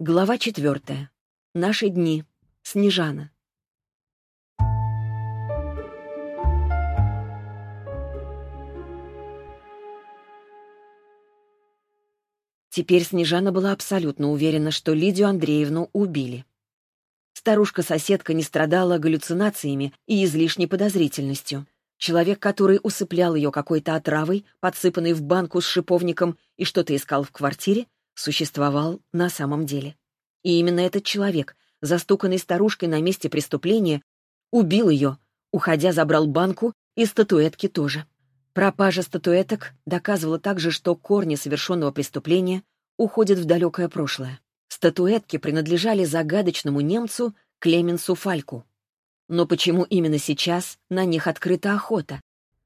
Глава четвертая. Наши дни. Снежана. Теперь Снежана была абсолютно уверена, что Лидию Андреевну убили. Старушка-соседка не страдала галлюцинациями и излишней подозрительностью. Человек, который усыплял ее какой-то отравой, подсыпанной в банку с шиповником, и что-то искал в квартире, существовал на самом деле. И именно этот человек, застуканный старушкой на месте преступления, убил ее, уходя забрал банку и статуэтки тоже. Пропажа статуэток доказывала также, что корни совершенного преступления уходят в далекое прошлое. Статуэтки принадлежали загадочному немцу Клеменсу Фальку. Но почему именно сейчас на них открыта охота?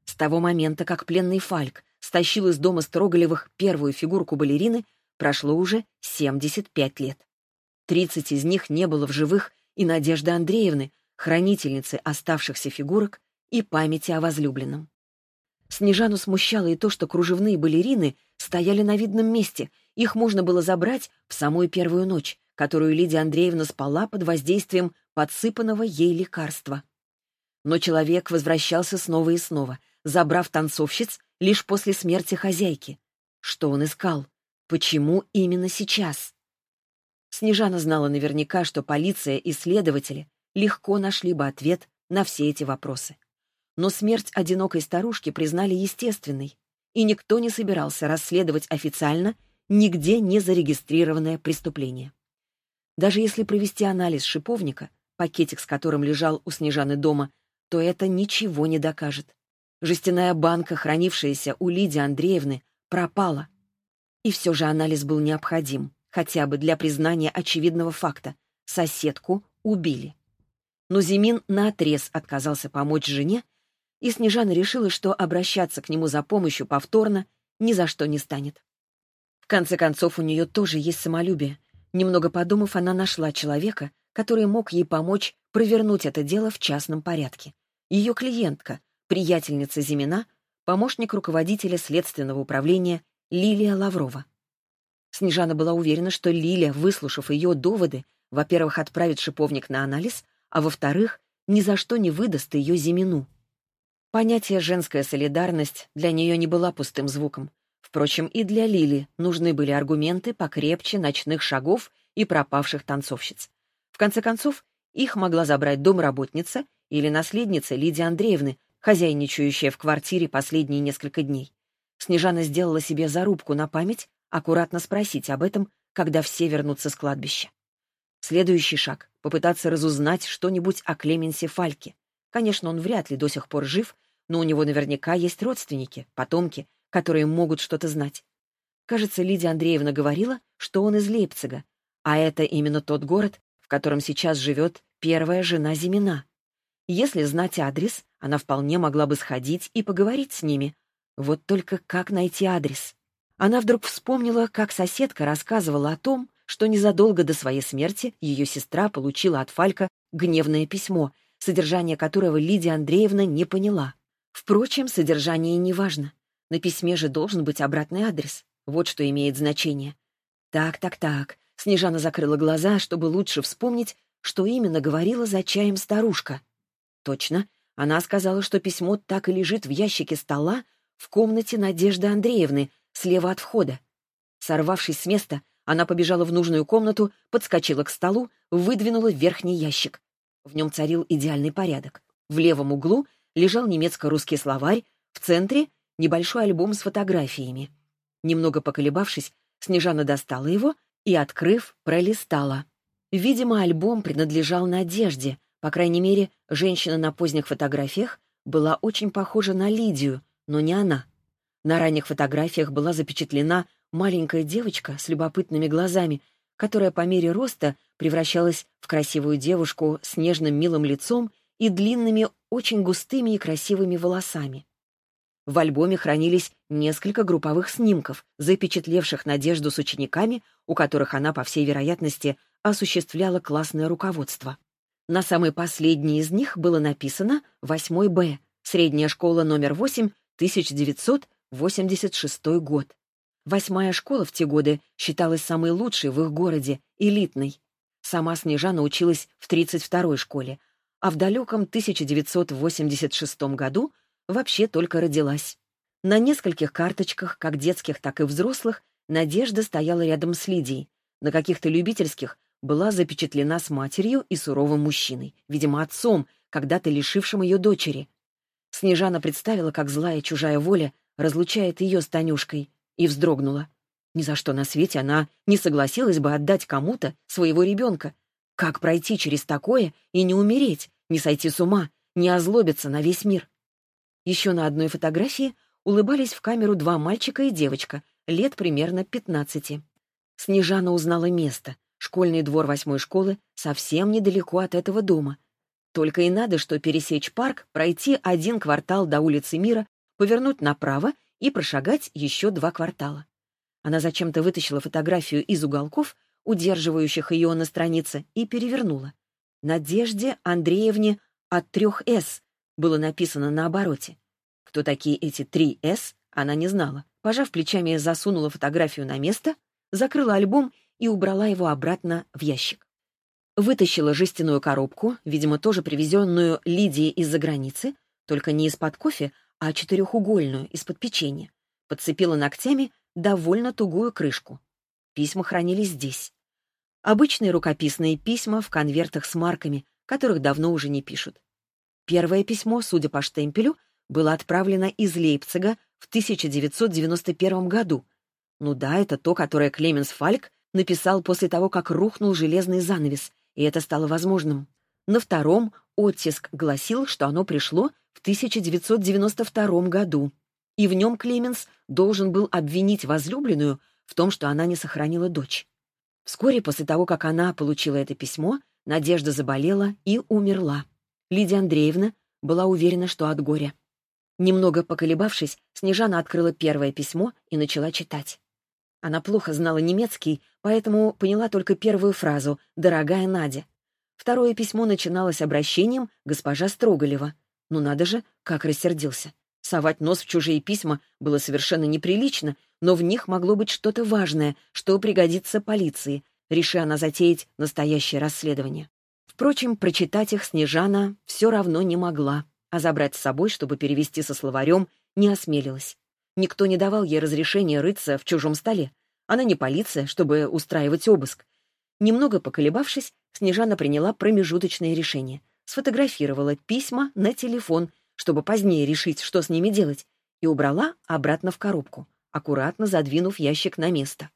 С того момента, как пленный Фальк стащил из дома Строголевых первую фигурку балерины, прошло уже 75 лет. 30 из них не было в живых и Надежды Андреевны, хранительницы оставшихся фигурок и памяти о возлюбленном. Снежану смущало и то, что кружевные балерины стояли на видном месте, их можно было забрать в самую первую ночь, которую Лидия Андреевна спала под воздействием подсыпанного ей лекарства. Но человек возвращался снова и снова, забрав танцовщиц лишь после смерти хозяйки. Что он искал? Почему именно сейчас? Снежана знала наверняка, что полиция и следователи легко нашли бы ответ на все эти вопросы. Но смерть одинокой старушки признали естественной, и никто не собирался расследовать официально нигде не зарегистрированное преступление. Даже если провести анализ шиповника, пакетик с которым лежал у Снежаны дома, то это ничего не докажет. Жестяная банка, хранившаяся у Лидии Андреевны, пропала, и все же анализ был необходим, хотя бы для признания очевидного факта. Соседку убили. Но Зимин наотрез отказался помочь жене, и Снежана решила, что обращаться к нему за помощью повторно ни за что не станет. В конце концов, у нее тоже есть самолюбие. Немного подумав, она нашла человека, который мог ей помочь провернуть это дело в частном порядке. Ее клиентка, приятельница Зимина, помощник руководителя следственного управления Лилия Лаврова. Снежана была уверена, что Лилия, выслушав ее доводы, во-первых, отправит шиповник на анализ, а во-вторых, ни за что не выдаст ее Зимину. Понятие «женская солидарность» для нее не была пустым звуком. Впрочем, и для Лили нужны были аргументы покрепче ночных шагов и пропавших танцовщиц. В конце концов, их могла забрать домработница или наследница Лидии Андреевны, хозяйничающая в квартире последние несколько дней. Снежана сделала себе зарубку на память аккуратно спросить об этом, когда все вернутся с кладбища. Следующий шаг — попытаться разузнать что-нибудь о Клеменсе Фальке. Конечно, он вряд ли до сих пор жив, но у него наверняка есть родственники, потомки, которые могут что-то знать. Кажется, Лидия Андреевна говорила, что он из Лейпцига, а это именно тот город, в котором сейчас живет первая жена Зимина. Если знать адрес, она вполне могла бы сходить и поговорить с ними, вот только как найти адрес? Она вдруг вспомнила, как соседка рассказывала о том, что незадолго до своей смерти ее сестра получила от Фалька гневное письмо, содержание которого Лидия Андреевна не поняла. Впрочем, содержание не важно. На письме же должен быть обратный адрес. Вот что имеет значение. Так, так, так. Снежана закрыла глаза, чтобы лучше вспомнить, что именно говорила за чаем старушка. Точно, она сказала, что письмо так и лежит в ящике стола в комнате Надежды Андреевны, слева от входа. Сорвавшись с места, она побежала в нужную комнату, подскочила к столу, выдвинула верхний ящик. В нем царил идеальный порядок. В левом углу лежал немецко-русский словарь, в центре — небольшой альбом с фотографиями. Немного поколебавшись, Снежана достала его и, открыв, пролистала. Видимо, альбом принадлежал Надежде, по крайней мере, женщина на поздних фотографиях была очень похожа на Лидию — но не она. На ранних фотографиях была запечатлена маленькая девочка с любопытными глазами, которая по мере роста превращалась в красивую девушку с нежным милым лицом и длинными, очень густыми и красивыми волосами. В альбоме хранились несколько групповых снимков, запечатлевших Надежду с учениками, у которых она, по всей вероятности, осуществляла классное руководство. На самой последней из них было написано 8 Б, средняя школа номер 8 1986 год. Восьмая школа в те годы считалась самой лучшей в их городе, элитной. Сама Снежана училась в 32-й школе, а в далеком 1986 году вообще только родилась. На нескольких карточках, как детских, так и взрослых, Надежда стояла рядом с Лидией. На каких-то любительских была запечатлена с матерью и суровым мужчиной, видимо, отцом, когда-то лишившим ее дочери. Снежана представила, как злая чужая воля разлучает ее с Танюшкой, и вздрогнула. Ни за что на свете она не согласилась бы отдать кому-то своего ребенка. Как пройти через такое и не умереть, не сойти с ума, не озлобиться на весь мир? Еще на одной фотографии улыбались в камеру два мальчика и девочка, лет примерно 15. Снежана узнала место. Школьный двор восьмой школы совсем недалеко от этого дома. Только и надо, что пересечь парк, пройти один квартал до улицы Мира, повернуть направо и прошагать еще два квартала. Она зачем-то вытащила фотографию из уголков, удерживающих ее на странице, и перевернула. «Надежде Андреевне от трех «С» было написано на обороте. Кто такие эти три «С», она не знала. Пожав плечами, засунула фотографию на место, закрыла альбом и убрала его обратно в ящик. Вытащила жестяную коробку, видимо, тоже привезенную Лидией из-за границы, только не из-под кофе, а четырехугольную, из-под печенья. Подцепила ногтями довольно тугую крышку. Письма хранились здесь. Обычные рукописные письма в конвертах с марками, которых давно уже не пишут. Первое письмо, судя по штемпелю, было отправлено из Лейпцига в 1991 году. Ну да, это то, которое Клеменс Фальк написал после того, как рухнул железный занавес, и это стало возможным. На втором оттиск гласил, что оно пришло в 1992 году и в нем Клеменс должен был обвинить возлюбленную в том, что она не сохранила дочь. Вскоре после того, как она получила это письмо, Надежда заболела и умерла. Лидия Андреевна была уверена, что от горя. Немного поколебавшись, Снежана открыла первое письмо и начала читать. Она плохо знала немецкий, поэтому поняла только первую фразу «Дорогая Надя». Второе письмо начиналось обращением «Госпожа Строголева». Ну надо же, как рассердился. Совать нос в чужие письма было совершенно неприлично, но в них могло быть что-то важное, что пригодится полиции, реши она затеять настоящее расследование. Впрочем, прочитать их Снежана все равно не могла, а забрать с собой, чтобы перевести со словарем, не осмелилась. Никто не давал ей разрешения рыться в чужом столе. Она не полиция, чтобы устраивать обыск. Немного поколебавшись, Снежана приняла промежуточное решение. Сфотографировала письма на телефон — чтобы позднее решить, что с ними делать, и убрала обратно в коробку, аккуратно задвинув ящик на место.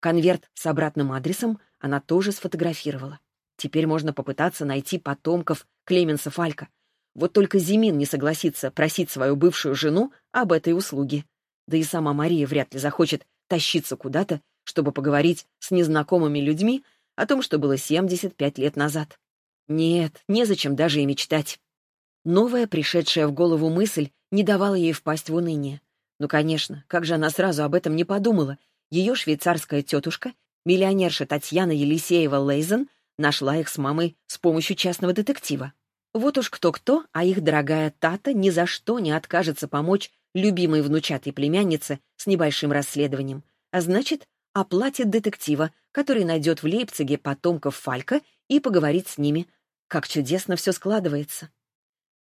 Конверт с обратным адресом она тоже сфотографировала. Теперь можно попытаться найти потомков Клеменса Фалька. Вот только Зимин не согласится просить свою бывшую жену об этой услуге. Да и сама Мария вряд ли захочет тащиться куда-то, чтобы поговорить с незнакомыми людьми о том, что было 75 лет назад. Нет, незачем даже и мечтать. Новая, пришедшая в голову мысль, не давала ей впасть в уныние. Ну, конечно, как же она сразу об этом не подумала? Ее швейцарская тетушка, миллионерша Татьяна Елисеева-Лейзен, нашла их с мамой с помощью частного детектива. Вот уж кто-кто, а их дорогая Тата ни за что не откажется помочь любимой внучатой племяннице с небольшим расследованием, а значит, оплатит детектива, который найдет в Лейпциге потомков Фалька и поговорит с ними. Как чудесно все складывается.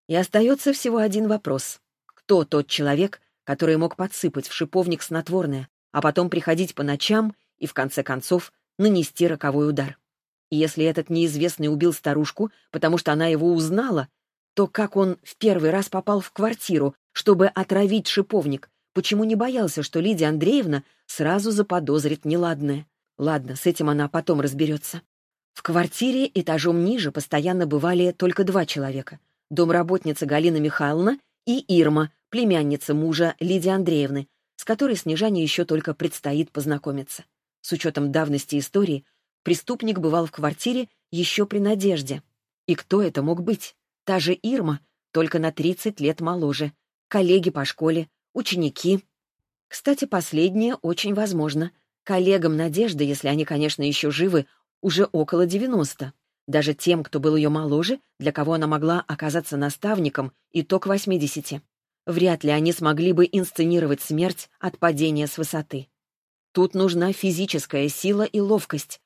И остается всего один вопрос. Кто тот человек, который мог подсыпать в шиповник снотворное, а потом приходить по ночам и, в конце концов, нанести роковой удар? Если этот неизвестный убил старушку, потому что она его узнала, то как он в первый раз попал в квартиру, чтобы отравить шиповник? Почему не боялся, что Лидия Андреевна сразу заподозрит неладное? Ладно, с этим она потом разберется. В квартире этажом ниже постоянно бывали только два человека — домработница Галина Михайловна и Ирма, племянница мужа Лидии Андреевны, с которой Снежане еще только предстоит познакомиться. С учетом давности истории, преступник бывал в квартире еще при Надежде. И кто это мог быть? Та же Ирма, только на 30 лет моложе. Коллеги по школе, ученики. Кстати, последнее очень возможно. Коллегам Надежды, если они, конечно, еще живы, уже около 90. Даже тем, кто был ее моложе, для кого она могла оказаться наставником, и то к 80. Вряд ли они смогли бы инсценировать смерть от падения с высоты. Тут нужна физическая сила и ловкость.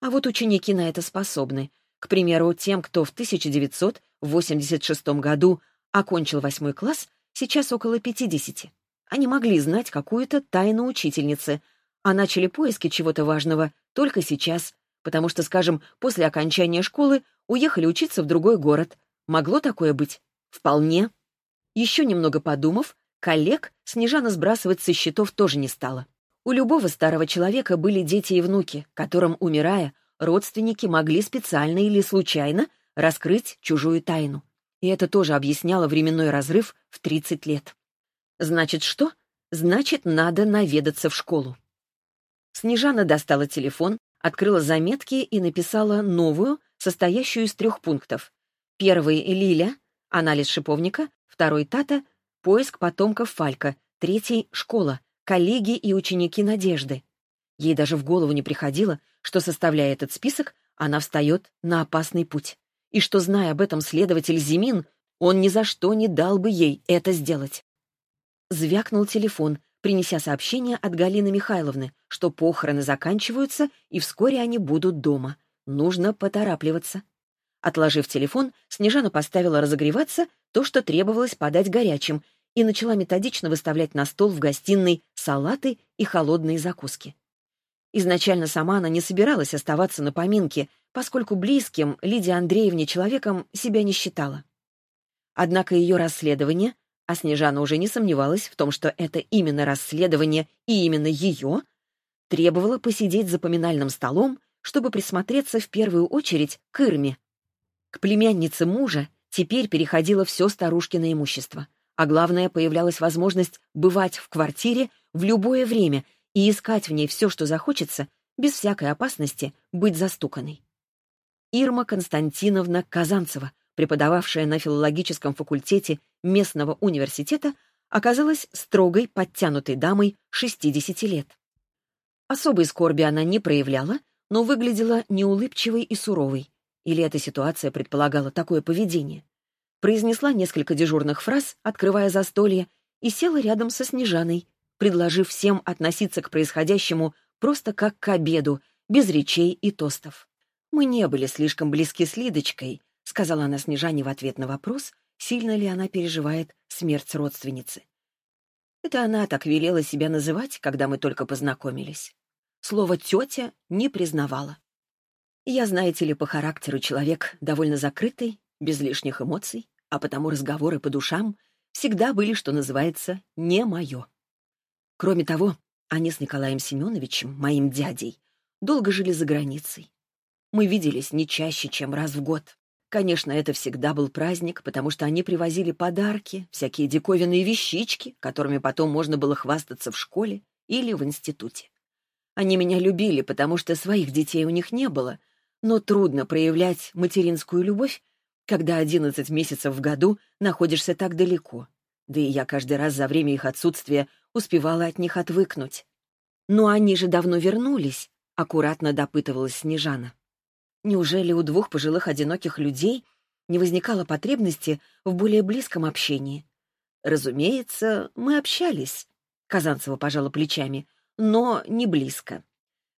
А вот ученики на это способны. К примеру, тем, кто в 1986 году окончил восьмой класс, сейчас около 50. Они могли знать какую-то тайну учительницы, а начали поиски чего-то важного только сейчас, потому что, скажем, после окончания школы уехали учиться в другой город. Могло такое быть? Вполне. Еще немного подумав, коллег Снежана сбрасывать со счетов тоже не стала. У любого старого человека были дети и внуки, которым, умирая, родственники могли специально или случайно раскрыть чужую тайну. И это тоже объясняло временной разрыв в 30 лет. Значит, что? Значит, надо наведаться в школу. Снежана достала телефон, открыла заметки и написала новую, состоящую из трех пунктов. Первый — Лиля, анализ шиповника, второй — Тата, поиск потомков Фалька, третий — школа, коллеги и ученики Надежды. Ей даже в голову не приходило, что, составляя этот список, она встает на опасный путь. И что, зная об этом следователь Зимин, он ни за что не дал бы ей это сделать. Звякнул телефон, принеся сообщение от Галины Михайловны, что похороны заканчиваются, и вскоре они будут дома. Нужно поторапливаться. Отложив телефон, Снежана поставила разогреваться то, что требовалось подать горячим, и начала методично выставлять на стол в гостиной салаты и холодные закуски. Изначально сама она не собиралась оставаться на поминке, поскольку близким Лидии Андреевне человеком себя не считала. Однако ее расследование а Снежана уже не сомневалась в том, что это именно расследование и именно ее, требовала посидеть за поминальным столом, чтобы присмотреться в первую очередь к Ирме. К племяннице мужа теперь переходило все старушкино имущество, а главное, появлялась возможность бывать в квартире в любое время и искать в ней все, что захочется, без всякой опасности быть застуканной. Ирма Константиновна Казанцева, преподававшая на филологическом факультете местного университета, оказалась строгой, подтянутой дамой 60 лет. Особой скорби она не проявляла, но выглядела неулыбчивой и суровой. Или эта ситуация предполагала такое поведение? Произнесла несколько дежурных фраз, открывая застолье, и села рядом со Снежаной, предложив всем относиться к происходящему просто как к обеду, без речей и тостов. «Мы не были слишком близки с Лидочкой», — сказала она Снежане в ответ на вопрос, сильно ли она переживает смерть родственницы. Это она так велела себя называть, когда мы только познакомились. Слово «тетя» не признавала. Я, знаете ли, по характеру человек довольно закрытый, без лишних эмоций, а потому разговоры по душам всегда были, что называется, не мое. Кроме того, они с Николаем Семеновичем, моим дядей, долго жили за границей. Мы виделись не чаще, чем раз в год. Конечно, это всегда был праздник, потому что они привозили подарки, всякие диковинные вещички, которыми потом можно было хвастаться в школе или в институте. Они меня любили, потому что своих детей у них не было, но трудно проявлять материнскую любовь, когда 11 месяцев в году находишься так далеко. Да и я каждый раз за время их отсутствия успевала от них отвыкнуть. Но они же давно вернулись, аккуратно допытывалась Снежана. Неужели у двух пожилых одиноких людей не возникало потребности в более близком общении? Разумеется, мы общались. Казанцева пожала плечами, но не близко.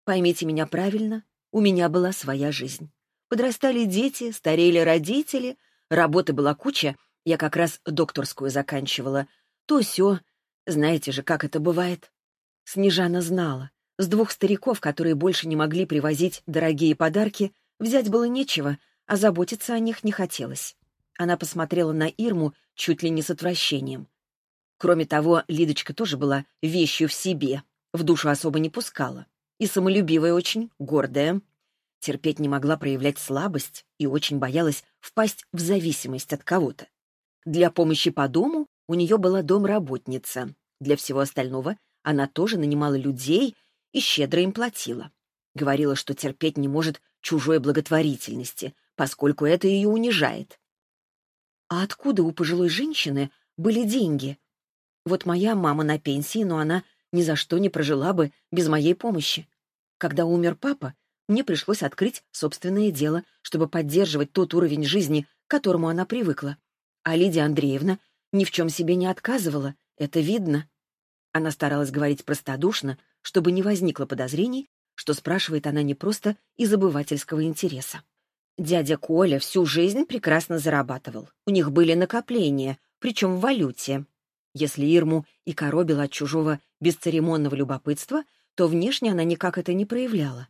Поймите меня правильно, у меня была своя жизнь. Подрастали дети, старели родители, работы была куча, я как раз докторскую заканчивала. То все, знаете же, как это бывает. Снежана знала. С двух стариков, которые больше не могли привозить дорогие подарки, Взять было нечего, а заботиться о них не хотелось. Она посмотрела на Ирму чуть ли не с отвращением. Кроме того, Лидочка тоже была вещью в себе, в душу особо не пускала. И самолюбивая очень, гордая. Терпеть не могла проявлять слабость и очень боялась впасть в зависимость от кого-то. Для помощи по дому у нее была домработница. Для всего остального она тоже нанимала людей и щедро им платила. Говорила, что терпеть не может чужой благотворительности, поскольку это ее унижает. А откуда у пожилой женщины были деньги? Вот моя мама на пенсии, но она ни за что не прожила бы без моей помощи. Когда умер папа, мне пришлось открыть собственное дело, чтобы поддерживать тот уровень жизни, к которому она привыкла. А Лидия Андреевна ни в чем себе не отказывала, это видно. Она старалась говорить простодушно, чтобы не возникло подозрений, что спрашивает она не просто из обывательского интереса. Дядя Коля всю жизнь прекрасно зарабатывал. У них были накопления, причем в валюте. Если Ирму и коробила от чужого бесцеремонного любопытства, то внешне она никак это не проявляла.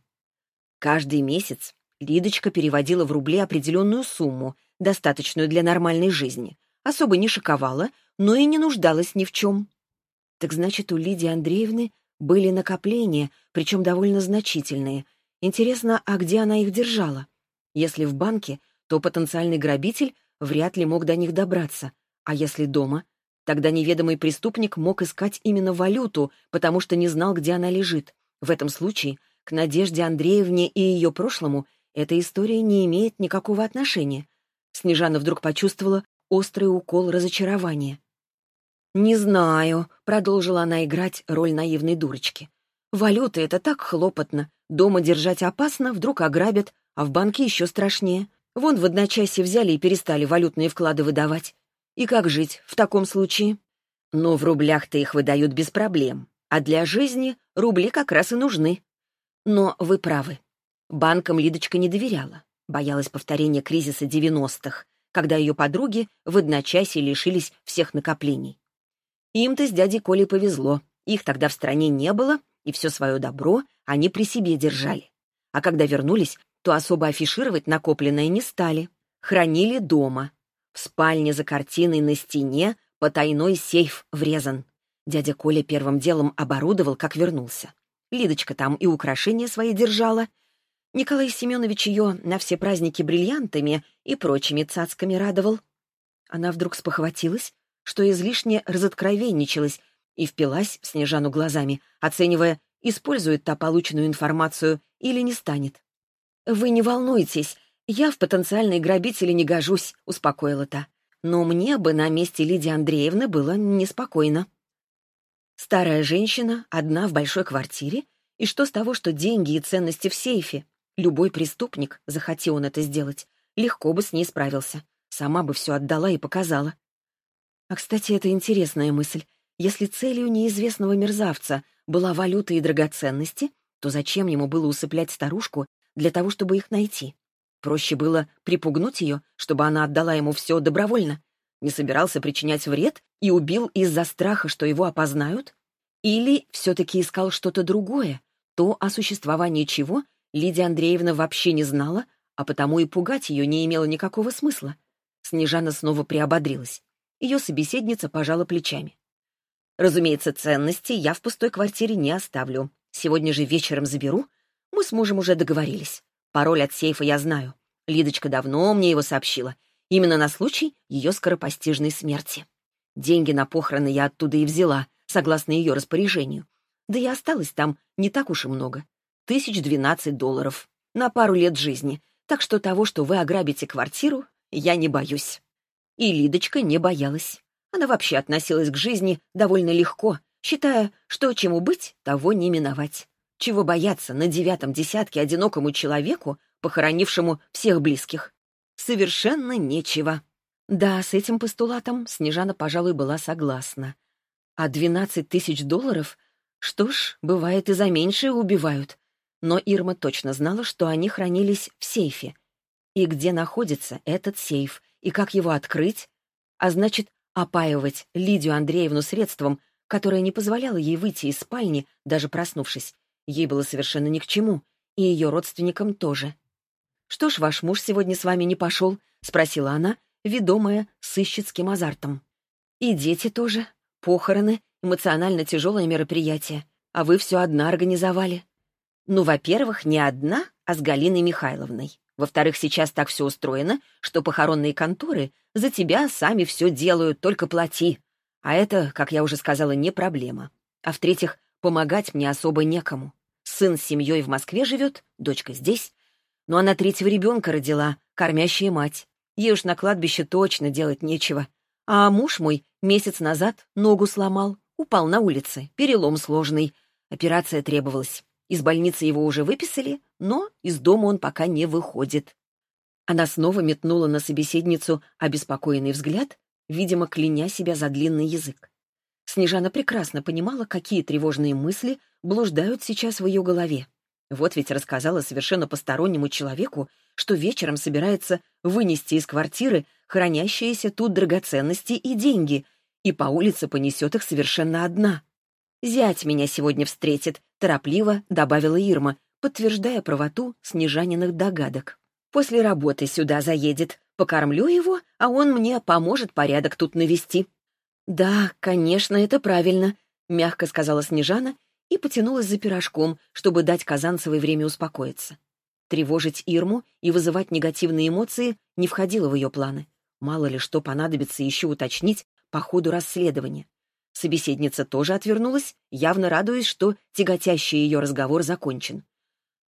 Каждый месяц Лидочка переводила в рубли определенную сумму, достаточную для нормальной жизни. Особо не шиковала, но и не нуждалась ни в чем. Так значит, у Лидии Андреевны были накопления, причем довольно значительные. Интересно, а где она их держала? Если в банке, то потенциальный грабитель вряд ли мог до них добраться. А если дома? Тогда неведомый преступник мог искать именно валюту, потому что не знал, где она лежит. В этом случае к Надежде Андреевне и ее прошлому эта история не имеет никакого отношения. Снежана вдруг почувствовала острый укол разочарования. «Не знаю», — продолжила она играть роль наивной дурочки. «Валюта — это так хлопотно. Дома держать опасно, вдруг ограбят, а в банке еще страшнее. Вон в одночасье взяли и перестали валютные вклады выдавать. И как жить в таком случае? Но в рублях-то их выдают без проблем. А для жизни рубли как раз и нужны. Но вы правы. Банкам Лидочка не доверяла. Боялась повторения кризиса 90-х, когда ее подруги в одночасье лишились всех накоплений. Им-то с дядей Колей повезло. Их тогда в стране не было, и все свое добро они при себе держали. А когда вернулись, то особо афишировать накопленное не стали. Хранили дома. В спальне за картиной на стене потайной сейф врезан. Дядя Коля первым делом оборудовал, как вернулся. Лидочка там и украшения свои держала. Николай Семенович ее на все праздники бриллиантами и прочими цацками радовал. Она вдруг спохватилась, что излишне разоткровенничалась и впилась в Снежану глазами, оценивая, использует та полученную информацию или не станет. «Вы не волнуйтесь, я в потенциальные грабители не гожусь», — успокоила та. «Но мне бы на месте Лидии Андреевны было неспокойно». Старая женщина, одна в большой квартире, и что с того, что деньги и ценности в сейфе? Любой преступник, захотел он это сделать, легко бы с ней справился. Сама бы все отдала и показала. А, кстати, это интересная мысль. Если целью неизвестного мерзавца была валюта и драгоценности, то зачем ему было усыплять старушку для того, чтобы их найти? Проще было припугнуть ее, чтобы она отдала ему все добровольно не собирался причинять вред и убил из-за страха, что его опознают? Или все-таки искал что-то другое, то, о существовании чего Лидия Андреевна вообще не знала, а потому и пугать ее не имело никакого смысла? Снежана снова приободрилась. Ее собеседница пожала плечами. «Разумеется, ценности я в пустой квартире не оставлю. Сегодня же вечером заберу. Мы с мужем уже договорились. Пароль от сейфа я знаю. Лидочка давно мне его сообщила, Именно на случай ее скоропостижной смерти. Деньги на похороны я оттуда и взяла, согласно ее распоряжению. Да и осталось там не так уж и много. Тысяч двенадцать долларов. На пару лет жизни. Так что того, что вы ограбите квартиру, я не боюсь. И Лидочка не боялась. Она вообще относилась к жизни довольно легко, считая, что чему быть, того не миновать. Чего бояться на девятом десятке одинокому человеку, похоронившему всех близких? Совершенно нечего. Да, с этим постулатом Снежана, пожалуй, была согласна. А 12 тысяч долларов? Что ж, бывает и за меньшее убивают. Но Ирма точно знала, что они хранились в сейфе. И где находится этот сейф, и как его открыть, а значит, опаивать Лидию Андреевну средством, которое не позволяло ей выйти из спальни, даже проснувшись, ей было совершенно ни к чему, и ее родственникам тоже. «Что ж, ваш муж сегодня с вами не пошел?» — спросила она, ведомая сыщицким азартом. «И дети тоже. Похороны, эмоционально тяжелое мероприятие. А вы все одна организовали». «Ну, во-первых, не одна, а с Галиной Михайловной. Во-вторых, сейчас так все устроено, что похоронные конторы за тебя сами все делают, только плати. А это, как я уже сказала, не проблема. А в-третьих, помогать мне особо некому. Сын с семьей в Москве живет, дочка здесь, но она третьего ребенка родила, кормящая мать. Ей уж на кладбище точно делать нечего. А муж мой месяц назад ногу сломал, упал на улице, перелом сложный. Операция требовалась. Из больницы его уже выписали, но из дома он пока не выходит. Она снова метнула на собеседницу обеспокоенный взгляд, видимо, кляня себя за длинный язык. Снежана прекрасно понимала, какие тревожные мысли блуждают сейчас в ее голове. Вот ведь рассказала совершенно постороннему человеку, что вечером собирается вынести из квартиры хранящиеся тут драгоценности и деньги, и по улице понесет их совершенно одна. «Зять меня сегодня встретит», — торопливо добавила Ирма, подтверждая правоту Снежаниных догадок. «После работы сюда заедет. Покормлю его, а он мне поможет порядок тут навести». «Да, конечно, это правильно», — мягко сказала Снежана и потянулась за пирожком, чтобы дать Казанцевой время успокоиться. Тревожить Ирму и вызывать негативные эмоции не входило в ее планы. Мало ли что понадобится еще уточнить по ходу расследования. Собеседница тоже отвернулась, явно радуясь, что тяготящий ее разговор закончен.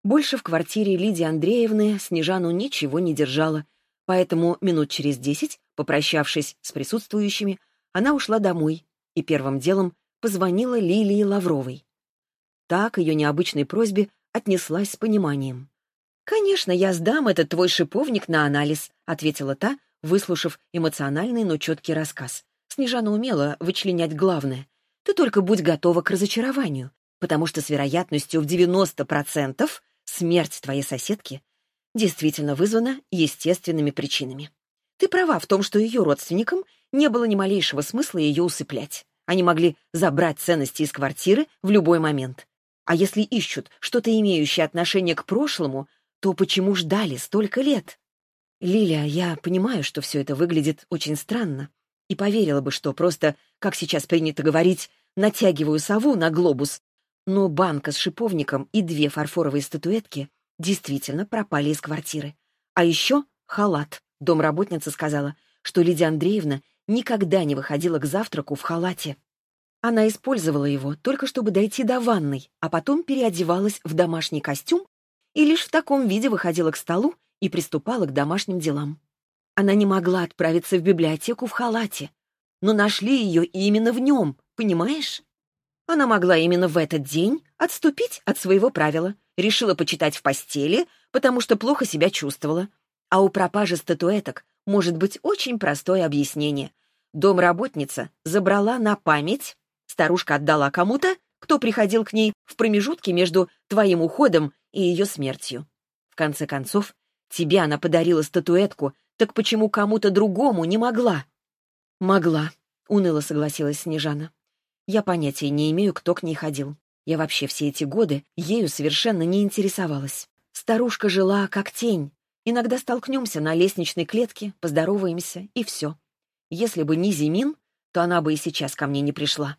Больше в квартире Лидии Андреевны Снежану ничего не держала, поэтому минут через десять, попрощавшись с присутствующими, она ушла домой и первым делом позвонила Лилии Лавровой. Так ее необычной просьбе отнеслась с пониманием. «Конечно, я сдам этот твой шиповник на анализ», — ответила та, выслушав эмоциональный, но четкий рассказ. Снежана умела вычленять главное. «Ты только будь готова к разочарованию, потому что с вероятностью в 90% смерть твоей соседки действительно вызвана естественными причинами. Ты права в том, что ее родственникам не было ни малейшего смысла ее усыплять. Они могли забрать ценности из квартиры в любой момент. А если ищут что-то имеющее отношение к прошлому, то почему ждали столько лет? Лилия, я понимаю, что все это выглядит очень странно. И поверила бы, что просто, как сейчас принято говорить, натягиваю сову на глобус. Но банка с шиповником и две фарфоровые статуэтки действительно пропали из квартиры. А еще халат. Домработница сказала, что Лидия Андреевна никогда не выходила к завтраку в халате. Она использовала его только чтобы дойти до ванной, а потом переодевалась в домашний костюм и лишь в таком виде выходила к столу и приступала к домашним делам. Она не могла отправиться в библиотеку в халате, но нашли ее именно в нем, понимаешь? Она могла именно в этот день отступить от своего правила, решила почитать в постели, потому что плохо себя чувствовала. А у пропажи статуэток может быть очень простое объяснение. Домработница забрала на память, старушка отдала кому-то, кто приходил к ней в промежутке между твоим уходом и ее смертью. В конце концов, тебе она подарила статуэтку, так почему кому-то другому не могла? Могла, уныло согласилась Снежана. Я понятия не имею, кто к ней ходил. Я вообще все эти годы ею совершенно не интересовалась. Старушка жила как тень, Иногда столкнемся на лестничной клетке, поздороваемся, и все. Если бы не Зимин, то она бы и сейчас ко мне не пришла.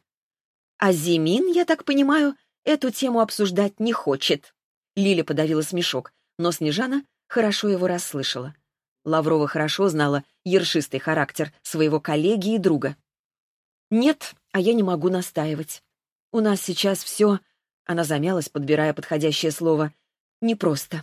А Зимин, я так понимаю, эту тему обсуждать не хочет. Лиля подавила смешок, но Снежана хорошо его расслышала. Лаврова хорошо знала ершистый характер своего коллеги и друга. «Нет, а я не могу настаивать. У нас сейчас все...» Она замялась, подбирая подходящее слово. «Непросто».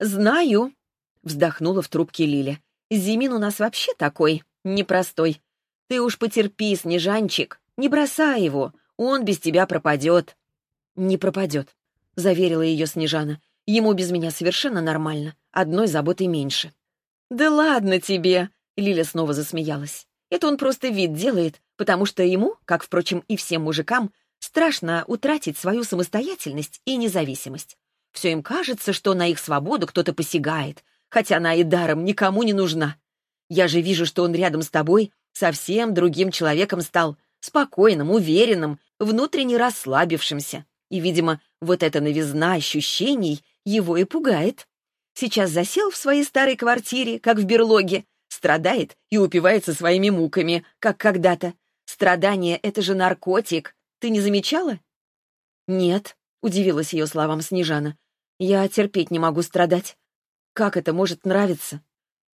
«Знаю», Вздохнула в трубке Лиля. «Зимин у нас вообще такой, непростой. Ты уж потерпи, Снежанчик, не бросай его, он без тебя пропадет». «Не пропадет», — заверила ее Снежана. «Ему без меня совершенно нормально, одной заботы меньше». «Да ладно тебе!» — Лиля снова засмеялась. «Это он просто вид делает, потому что ему, как, впрочем, и всем мужикам, страшно утратить свою самостоятельность и независимость. Все им кажется, что на их свободу кто-то посягает, хотя она и даром никому не нужна. Я же вижу, что он рядом с тобой совсем другим человеком стал, спокойным, уверенным, внутренне расслабившимся. И, видимо, вот эта новизна ощущений его и пугает. Сейчас засел в своей старой квартире, как в берлоге, страдает и упивается своими муками, как когда-то. Страдание — это же наркотик. Ты не замечала? Нет, — удивилась ее словам Снежана. Я терпеть не могу страдать. Как это может нравиться?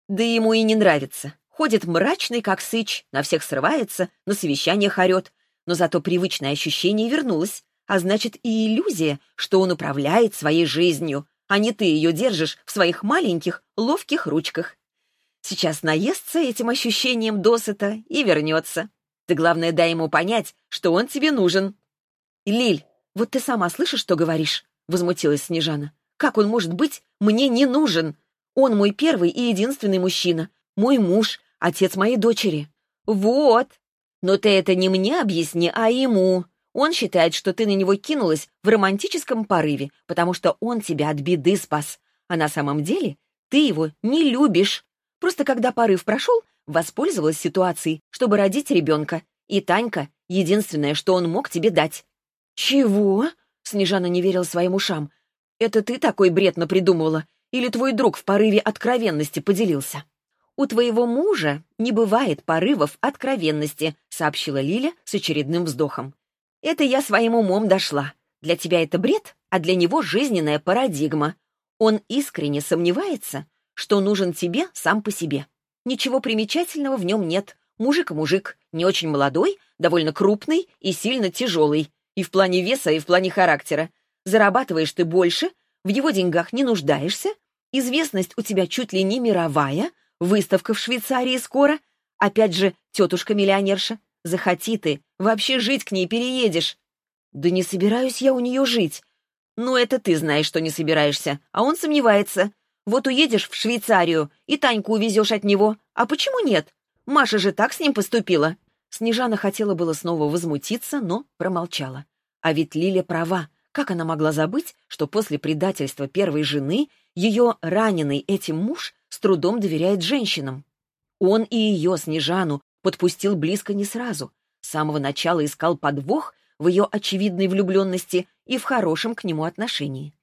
Да ему и не нравится. Ходит мрачный, как сыч, на всех срывается, на совещаниях орет. Но зато привычное ощущение вернулось, а значит и иллюзия, что он управляет своей жизнью, а не ты ее держишь в своих маленьких, ловких ручках. Сейчас наестся этим ощущением досыта и вернется. Ты, главное, дай ему понять, что он тебе нужен. «Лиль, вот ты сама слышишь, что говоришь?» — возмутилась Снежана. Как он может быть мне не нужен? Он мой первый и единственный мужчина, мой муж, отец моей дочери. Вот. Но ты это не мне объясни, а ему. Он считает, что ты на него кинулась в романтическом порыве, потому что он тебя от беды спас. А на самом деле ты его не любишь. Просто когда порыв прошел, воспользовалась ситуацией, чтобы родить ребенка. И Танька — единственное, что он мог тебе дать. «Чего?» — Снежана не верила своим ушам. «Это ты такой бред напридумывала? Или твой друг в порыве откровенности поделился?» «У твоего мужа не бывает порывов откровенности», — сообщила Лиля с очередным вздохом. «Это я своим умом дошла. Для тебя это бред, а для него жизненная парадигма. Он искренне сомневается, что нужен тебе сам по себе. Ничего примечательного в нем нет. Мужик-мужик, не очень молодой, довольно крупный и сильно тяжелый. И в плане веса, и в плане характера. Зарабатываешь ты больше, в его деньгах не нуждаешься, известность у тебя чуть ли не мировая, выставка в Швейцарии скоро, опять же тетушка-миллионерша. Захоти ты, вообще жить к ней переедешь. Да не собираюсь я у нее жить. Ну, это ты знаешь, что не собираешься, а он сомневается. Вот уедешь в Швейцарию и Таньку увезешь от него. А почему нет? Маша же так с ним поступила. Снежана хотела было снова возмутиться, но промолчала. А ведь Лиля права. Как она могла забыть, что после предательства первой жены ее раненый этим муж с трудом доверяет женщинам? Он и ее, Снежану, подпустил близко не сразу. С самого начала искал подвох в ее очевидной влюбленности и в хорошем к нему отношении.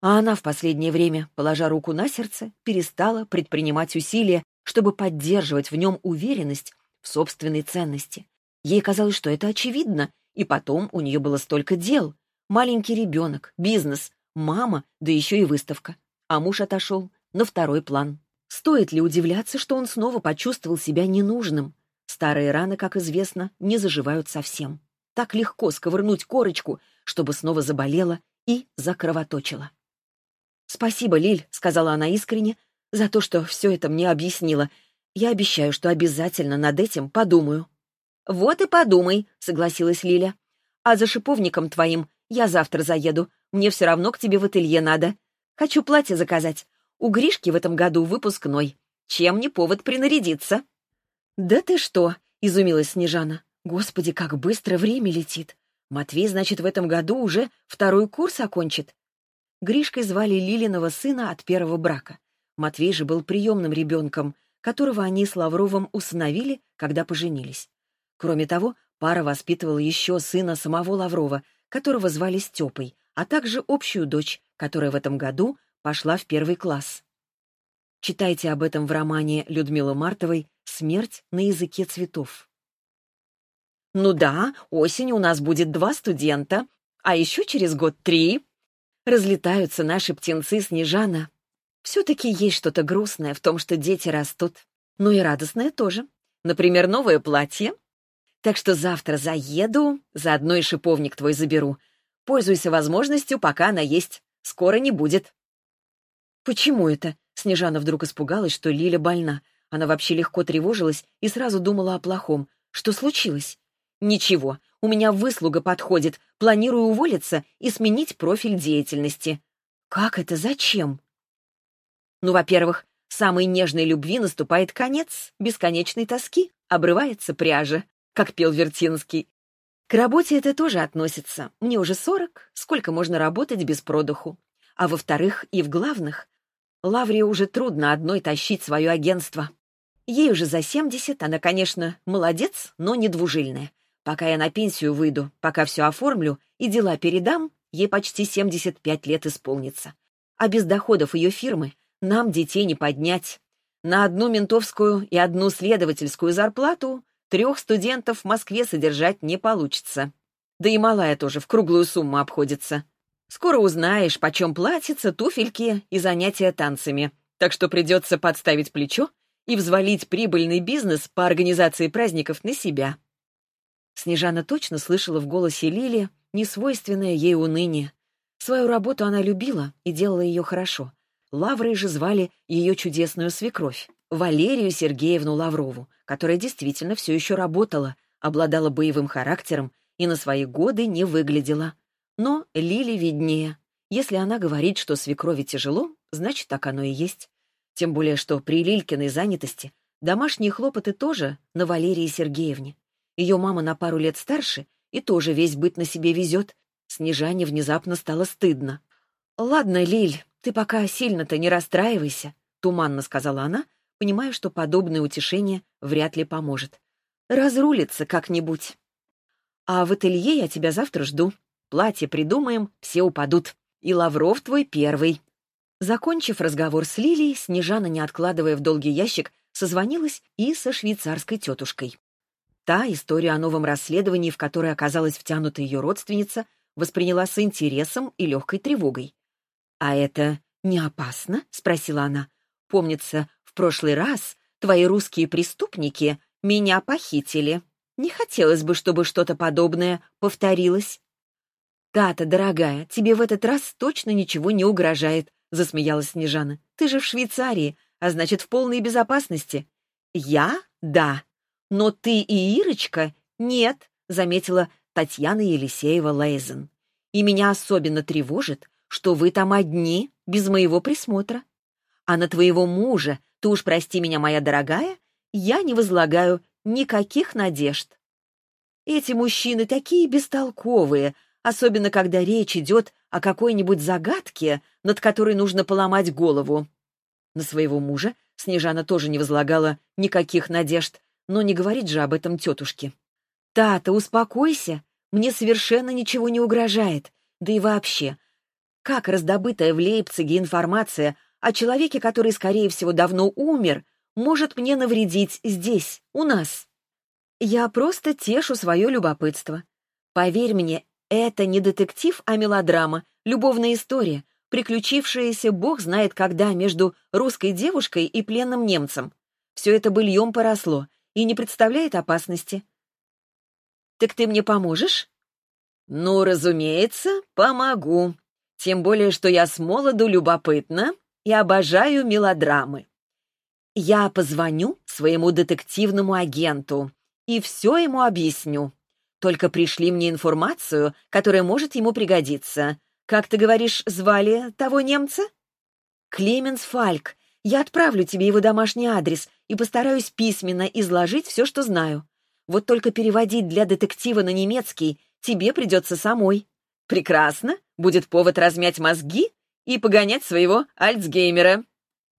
А она в последнее время, положа руку на сердце, перестала предпринимать усилия, чтобы поддерживать в нем уверенность в собственной ценности. Ей казалось, что это очевидно, и потом у нее было столько дел. Маленький ребенок, бизнес, мама, да еще и выставка. А муж отошел на второй план. Стоит ли удивляться, что он снова почувствовал себя ненужным? Старые раны, как известно, не заживают совсем. Так легко сковырнуть корочку, чтобы снова заболела и закровоточила. «Спасибо, Лиль», — сказала она искренне, — «за то, что все это мне объяснила. Я обещаю, что обязательно над этим подумаю». «Вот и подумай», — согласилась Лиля. «А за шиповником твоим я завтра заеду. Мне все равно к тебе в ателье надо. Хочу платье заказать. У Гришки в этом году выпускной. Чем не повод принарядиться?» «Да ты что?» — изумилась Снежана. «Господи, как быстро время летит! Матвей, значит, в этом году уже второй курс окончит. Гришкой звали Лилиного сына от первого брака. Матвей же был приемным ребенком, которого они с Лавровым усыновили, когда поженились. Кроме того, пара воспитывала еще сына самого Лаврова, которого звали Степой, а также общую дочь, которая в этом году пошла в первый класс. Читайте об этом в романе Людмилы Мартовой «Смерть на языке цветов». «Ну да, осенью у нас будет два студента, а еще через год три», Разлетаются наши птенцы Снежана. Все-таки есть что-то грустное в том, что дети растут. Но и радостное тоже. Например, новое платье. Так что завтра заеду, заодно и шиповник твой заберу. Пользуйся возможностью, пока она есть. Скоро не будет. Почему это? Снежана вдруг испугалась, что Лиля больна. Она вообще легко тревожилась и сразу думала о плохом. Что случилось? Ничего, у меня выслуга подходит, планирую уволиться и сменить профиль деятельности. Как это? Зачем? Ну, во-первых, самой нежной любви наступает конец, бесконечной тоски, обрывается пряжа, как пел Вертинский. К работе это тоже относится. Мне уже сорок, сколько можно работать без продуху. А во-вторых, и в главных, Лавре уже трудно одной тащить свое агентство. Ей уже за семьдесят, она, конечно, молодец, но не двужильная. Пока я на пенсию выйду, пока все оформлю и дела передам, ей почти 75 лет исполнится. А без доходов ее фирмы нам детей не поднять. На одну ментовскую и одну следовательскую зарплату трех студентов в Москве содержать не получится. Да и малая тоже в круглую сумму обходится. Скоро узнаешь, почем платятся туфельки и занятия танцами. Так что придется подставить плечо и взвалить прибыльный бизнес по организации праздников на себя. Снежана точно слышала в голосе Лили несвойственное ей уныние. Свою работу она любила и делала ее хорошо. Лаврой же звали ее чудесную свекровь, Валерию Сергеевну Лаврову, которая действительно все еще работала, обладала боевым характером и на свои годы не выглядела. Но Лили виднее. Если она говорит, что свекрови тяжело, значит, так оно и есть. Тем более, что при Лилькиной занятости домашние хлопоты тоже на Валерии Сергеевне. Ее мама на пару лет старше и тоже весь быт на себе везет. Снежане внезапно стало стыдно. «Ладно, Лиль, ты пока сильно-то не расстраивайся», — туманно сказала она, понимая, что подобное утешение вряд ли поможет. «Разрулится как-нибудь. А в ателье я тебя завтра жду. Платье придумаем, все упадут. И Лавров твой первый». Закончив разговор с Лилией, Снежана, не откладывая в долгий ящик, созвонилась и со швейцарской тетушкой. Та историю о новом расследовании, в которое оказалась втянута ее родственница, восприняла с интересом и легкой тревогой. «А это не опасно?» — спросила она. «Помнится, в прошлый раз твои русские преступники меня похитили. Не хотелось бы, чтобы что-то подобное повторилось». «Тата, дорогая, тебе в этот раз точно ничего не угрожает», — засмеялась Снежана. «Ты же в Швейцарии, а значит, в полной безопасности». «Я? Да. Но ты и Ирочка? Нет», — заметила Татьяна Елисеева Лейзен. «И меня особенно тревожит, что вы там одни, без моего присмотра. А на твоего мужа, ты уж прости меня, моя дорогая, я не возлагаю никаких надежд. Эти мужчины такие бестолковые, особенно когда речь идет о какой-нибудь загадке, над которой нужно поломать голову. На своего мужа Снежана тоже не возлагала никаких надежд, но не говорит же об этом тетушке. «Тата, успокойся, мне совершенно ничего не угрожает, да и вообще, как раздобытая в Лейпциге информация о человеке, который, скорее всего, давно умер, может мне навредить здесь, у нас? Я просто тешу свое любопытство. Поверь мне, это не детектив, а мелодрама, любовная история, приключившаяся бог знает когда между русской девушкой и пленным немцем. Все это быльем поросло и не представляет опасности. «Так ты мне поможешь?» «Ну, разумеется, помогу», тем более, что я с молоду любопытна и обожаю мелодрамы. Я позвоню своему детективному агенту и все ему объясню. Только пришли мне информацию, которая может ему пригодиться. Как ты говоришь, звали того немца? Клеменс Фальк. Я отправлю тебе его домашний адрес и постараюсь письменно изложить все, что знаю. Вот только переводить для детектива на немецкий тебе придется самой. Прекрасно, будет повод размять мозги и погонять своего Альцгеймера.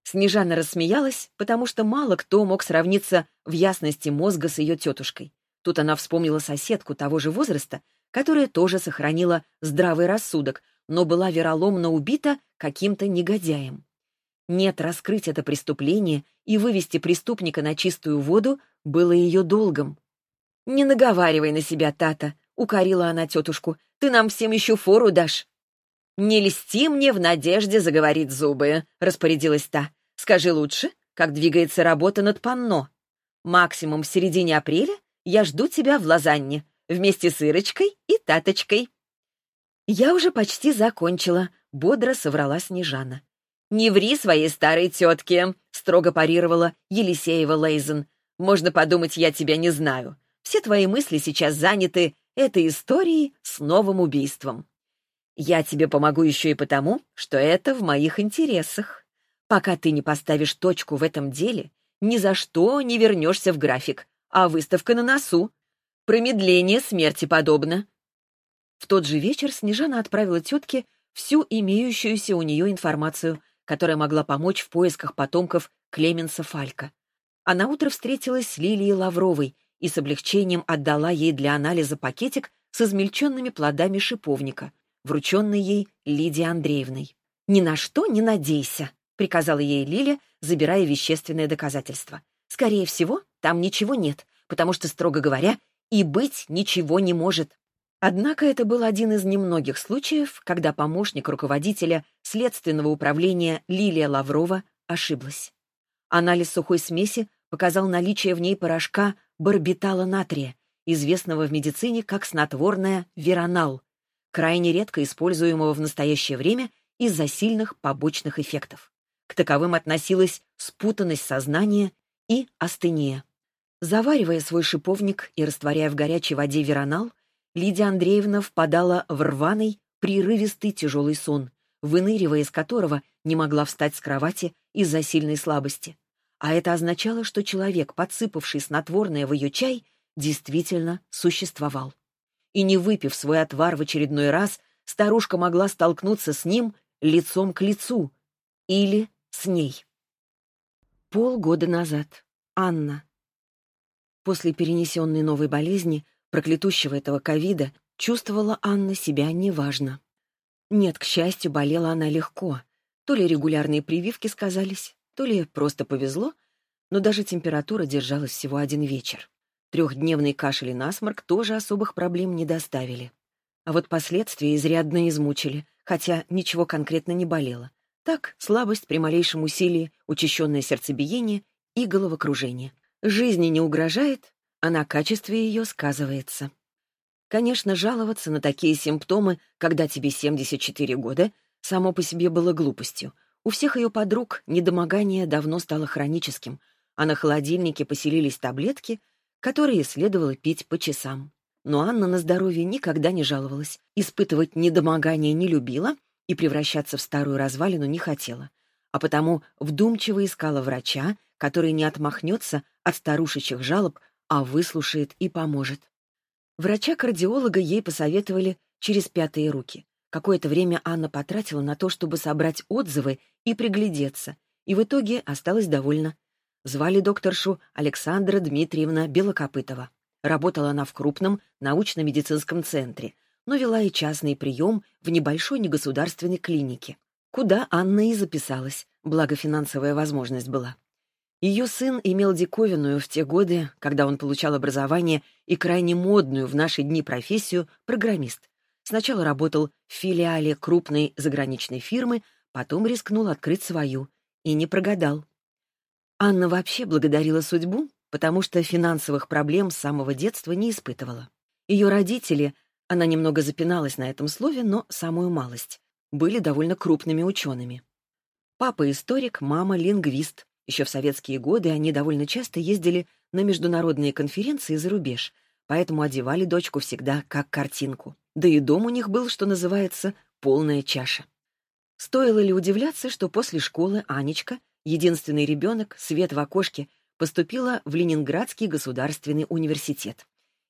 Снежана рассмеялась, потому что мало кто мог сравниться в ясности мозга с ее тетушкой. Тут она вспомнила соседку того же возраста, которая тоже сохранила здравый рассудок, но была вероломно убита каким-то негодяем. Нет, раскрыть это преступление и вывести преступника на чистую воду было ее долгом. «Не наговаривай на себя, Тата», — укорила она тетушку. «Ты нам всем еще фору дашь». «Не льсти мне в надежде заговорить зубы», — распорядилась та. «Скажи лучше, как двигается работа над панно. Максимум в середине апреля я жду тебя в Лозанне вместе с Ирочкой и Таточкой». «Я уже почти закончила», — бодро соврала Снежана. «Не ври своей старой тетке», — строго парировала Елисеева Лейзен. «Можно подумать, я тебя не знаю. Все твои мысли сейчас заняты этой историей с новым убийством. Я тебе помогу еще и потому, что это в моих интересах. Пока ты не поставишь точку в этом деле, ни за что не вернешься в график, а выставка на носу. Промедление смерти подобно. В тот же вечер Снежана отправила тетке всю имеющуюся у нее информацию, которая могла помочь в поисках потомков Клеменса Фалька. А на утро встретилась с Лилией Лавровой, и с облегчением отдала ей для анализа пакетик с измельченными плодами шиповника, врученный ей Лидией Андреевной. «Ни на что не надейся», — приказала ей Лиля, забирая вещественное доказательство. «Скорее всего, там ничего нет, потому что, строго говоря, и быть ничего не может». Однако это был один из немногих случаев, когда помощник руководителя следственного управления Лилия Лаврова ошиблась. Анализ сухой смеси показал наличие в ней порошка барбитала натрия, известного в медицине как снотворное веронал, крайне редко используемого в настоящее время из-за сильных побочных эффектов. К таковым относилась спутанность сознания и астения. Заваривая свой шиповник и растворяя в горячей воде веронал, Лидия Андреевна впадала в рваный, прерывистый тяжелый сон, выныривая из которого не могла встать с кровати из-за сильной слабости а это означало, что человек, подсыпавший снотворное в ее чай, действительно существовал. И не выпив свой отвар в очередной раз, старушка могла столкнуться с ним лицом к лицу или с ней. Полгода назад. Анна. После перенесенной новой болезни, проклятущего этого ковида, чувствовала Анна себя неважно. Нет, к счастью, болела она легко. То ли регулярные прививки сказались, то ли просто повезло, но даже температура держалась всего один вечер. Трехдневный кашель и насморк тоже особых проблем не доставили. А вот последствия изрядно измучили, хотя ничего конкретно не болело. Так, слабость при малейшем усилии, учащенное сердцебиение и головокружение. Жизни не угрожает, а на качестве ее сказывается. Конечно, жаловаться на такие симптомы, когда тебе 74 года, само по себе было глупостью. У всех ее подруг недомогание давно стало хроническим, а на холодильнике поселились таблетки, которые следовало пить по часам. Но Анна на здоровье никогда не жаловалась, испытывать недомогание не любила и превращаться в старую развалину не хотела, а потому вдумчиво искала врача, который не отмахнется от старушечьих жалоб, а выслушает и поможет. Врача-кардиолога ей посоветовали через пятые руки. Какое-то время Анна потратила на то, чтобы собрать отзывы и приглядеться, и в итоге осталась довольна. Звали докторшу Александра Дмитриевна Белокопытова. Работала она в крупном научно-медицинском центре, но вела и частный прием в небольшой негосударственной клинике, куда Анна и записалась, благо финансовая возможность была. Ее сын имел диковинную в те годы, когда он получал образование и крайне модную в наши дни профессию программист. Сначала работал в филиале крупной заграничной фирмы, потом рискнул открыть свою. И не прогадал. Анна вообще благодарила судьбу, потому что финансовых проблем с самого детства не испытывала. Ее родители она немного запиналась на этом слове, но самую малость. Были довольно крупными учеными. Папа историк, мама лингвист. Еще в советские годы они довольно часто ездили на международные конференции за рубеж, поэтому одевали дочку всегда как картинку. Да и дом у них был, что называется, полная чаша. Стоило ли удивляться, что после школы Анечка, единственный ребенок, свет в окошке, поступила в Ленинградский государственный университет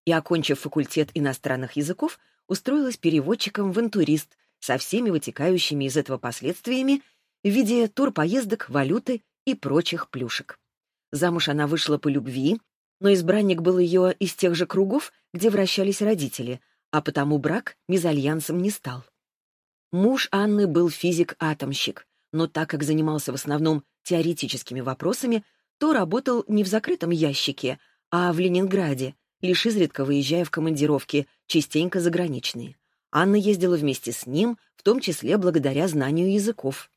и, окончив факультет иностранных языков, устроилась переводчиком в интурист со всеми вытекающими из этого последствиями в виде турпоездок, валюты и прочих плюшек. Замуж она вышла по любви, но избранник был ее из тех же кругов, где вращались родители, а потому брак мезальянсом не стал. Муж Анны был физик-атомщик, но так как занимался в основном теоретическими вопросами, то работал не в закрытом ящике, а в Ленинграде, лишь изредка выезжая в командировки, частенько заграничные. Анна ездила вместе с ним, в том числе благодаря знанию языков.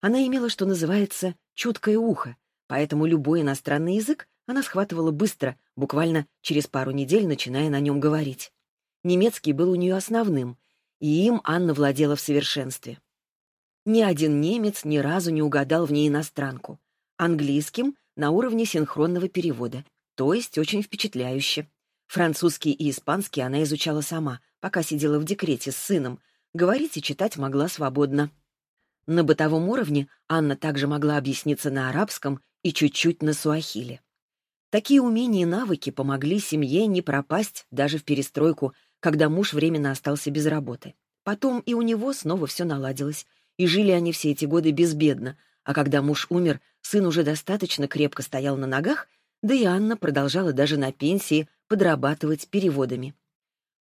Она имела, что называется, чуткое ухо, поэтому любой иностранный язык она схватывала быстро, буквально через пару недель начиная на нем говорить. Немецкий был у нее основным, и им Анна владела в совершенстве. Ни один немец ни разу не угадал в ней иностранку. Английским — на уровне синхронного перевода, то есть очень впечатляюще. Французский и испанский она изучала сама, пока сидела в декрете с сыном. Говорить и читать могла свободно. На бытовом уровне Анна также могла объясниться на арабском и чуть-чуть на суахиле. Такие умения и навыки помогли семье не пропасть даже в перестройку, когда муж временно остался без работы. Потом и у него снова все наладилось, и жили они все эти годы безбедно, а когда муж умер, сын уже достаточно крепко стоял на ногах, да и Анна продолжала даже на пенсии подрабатывать переводами.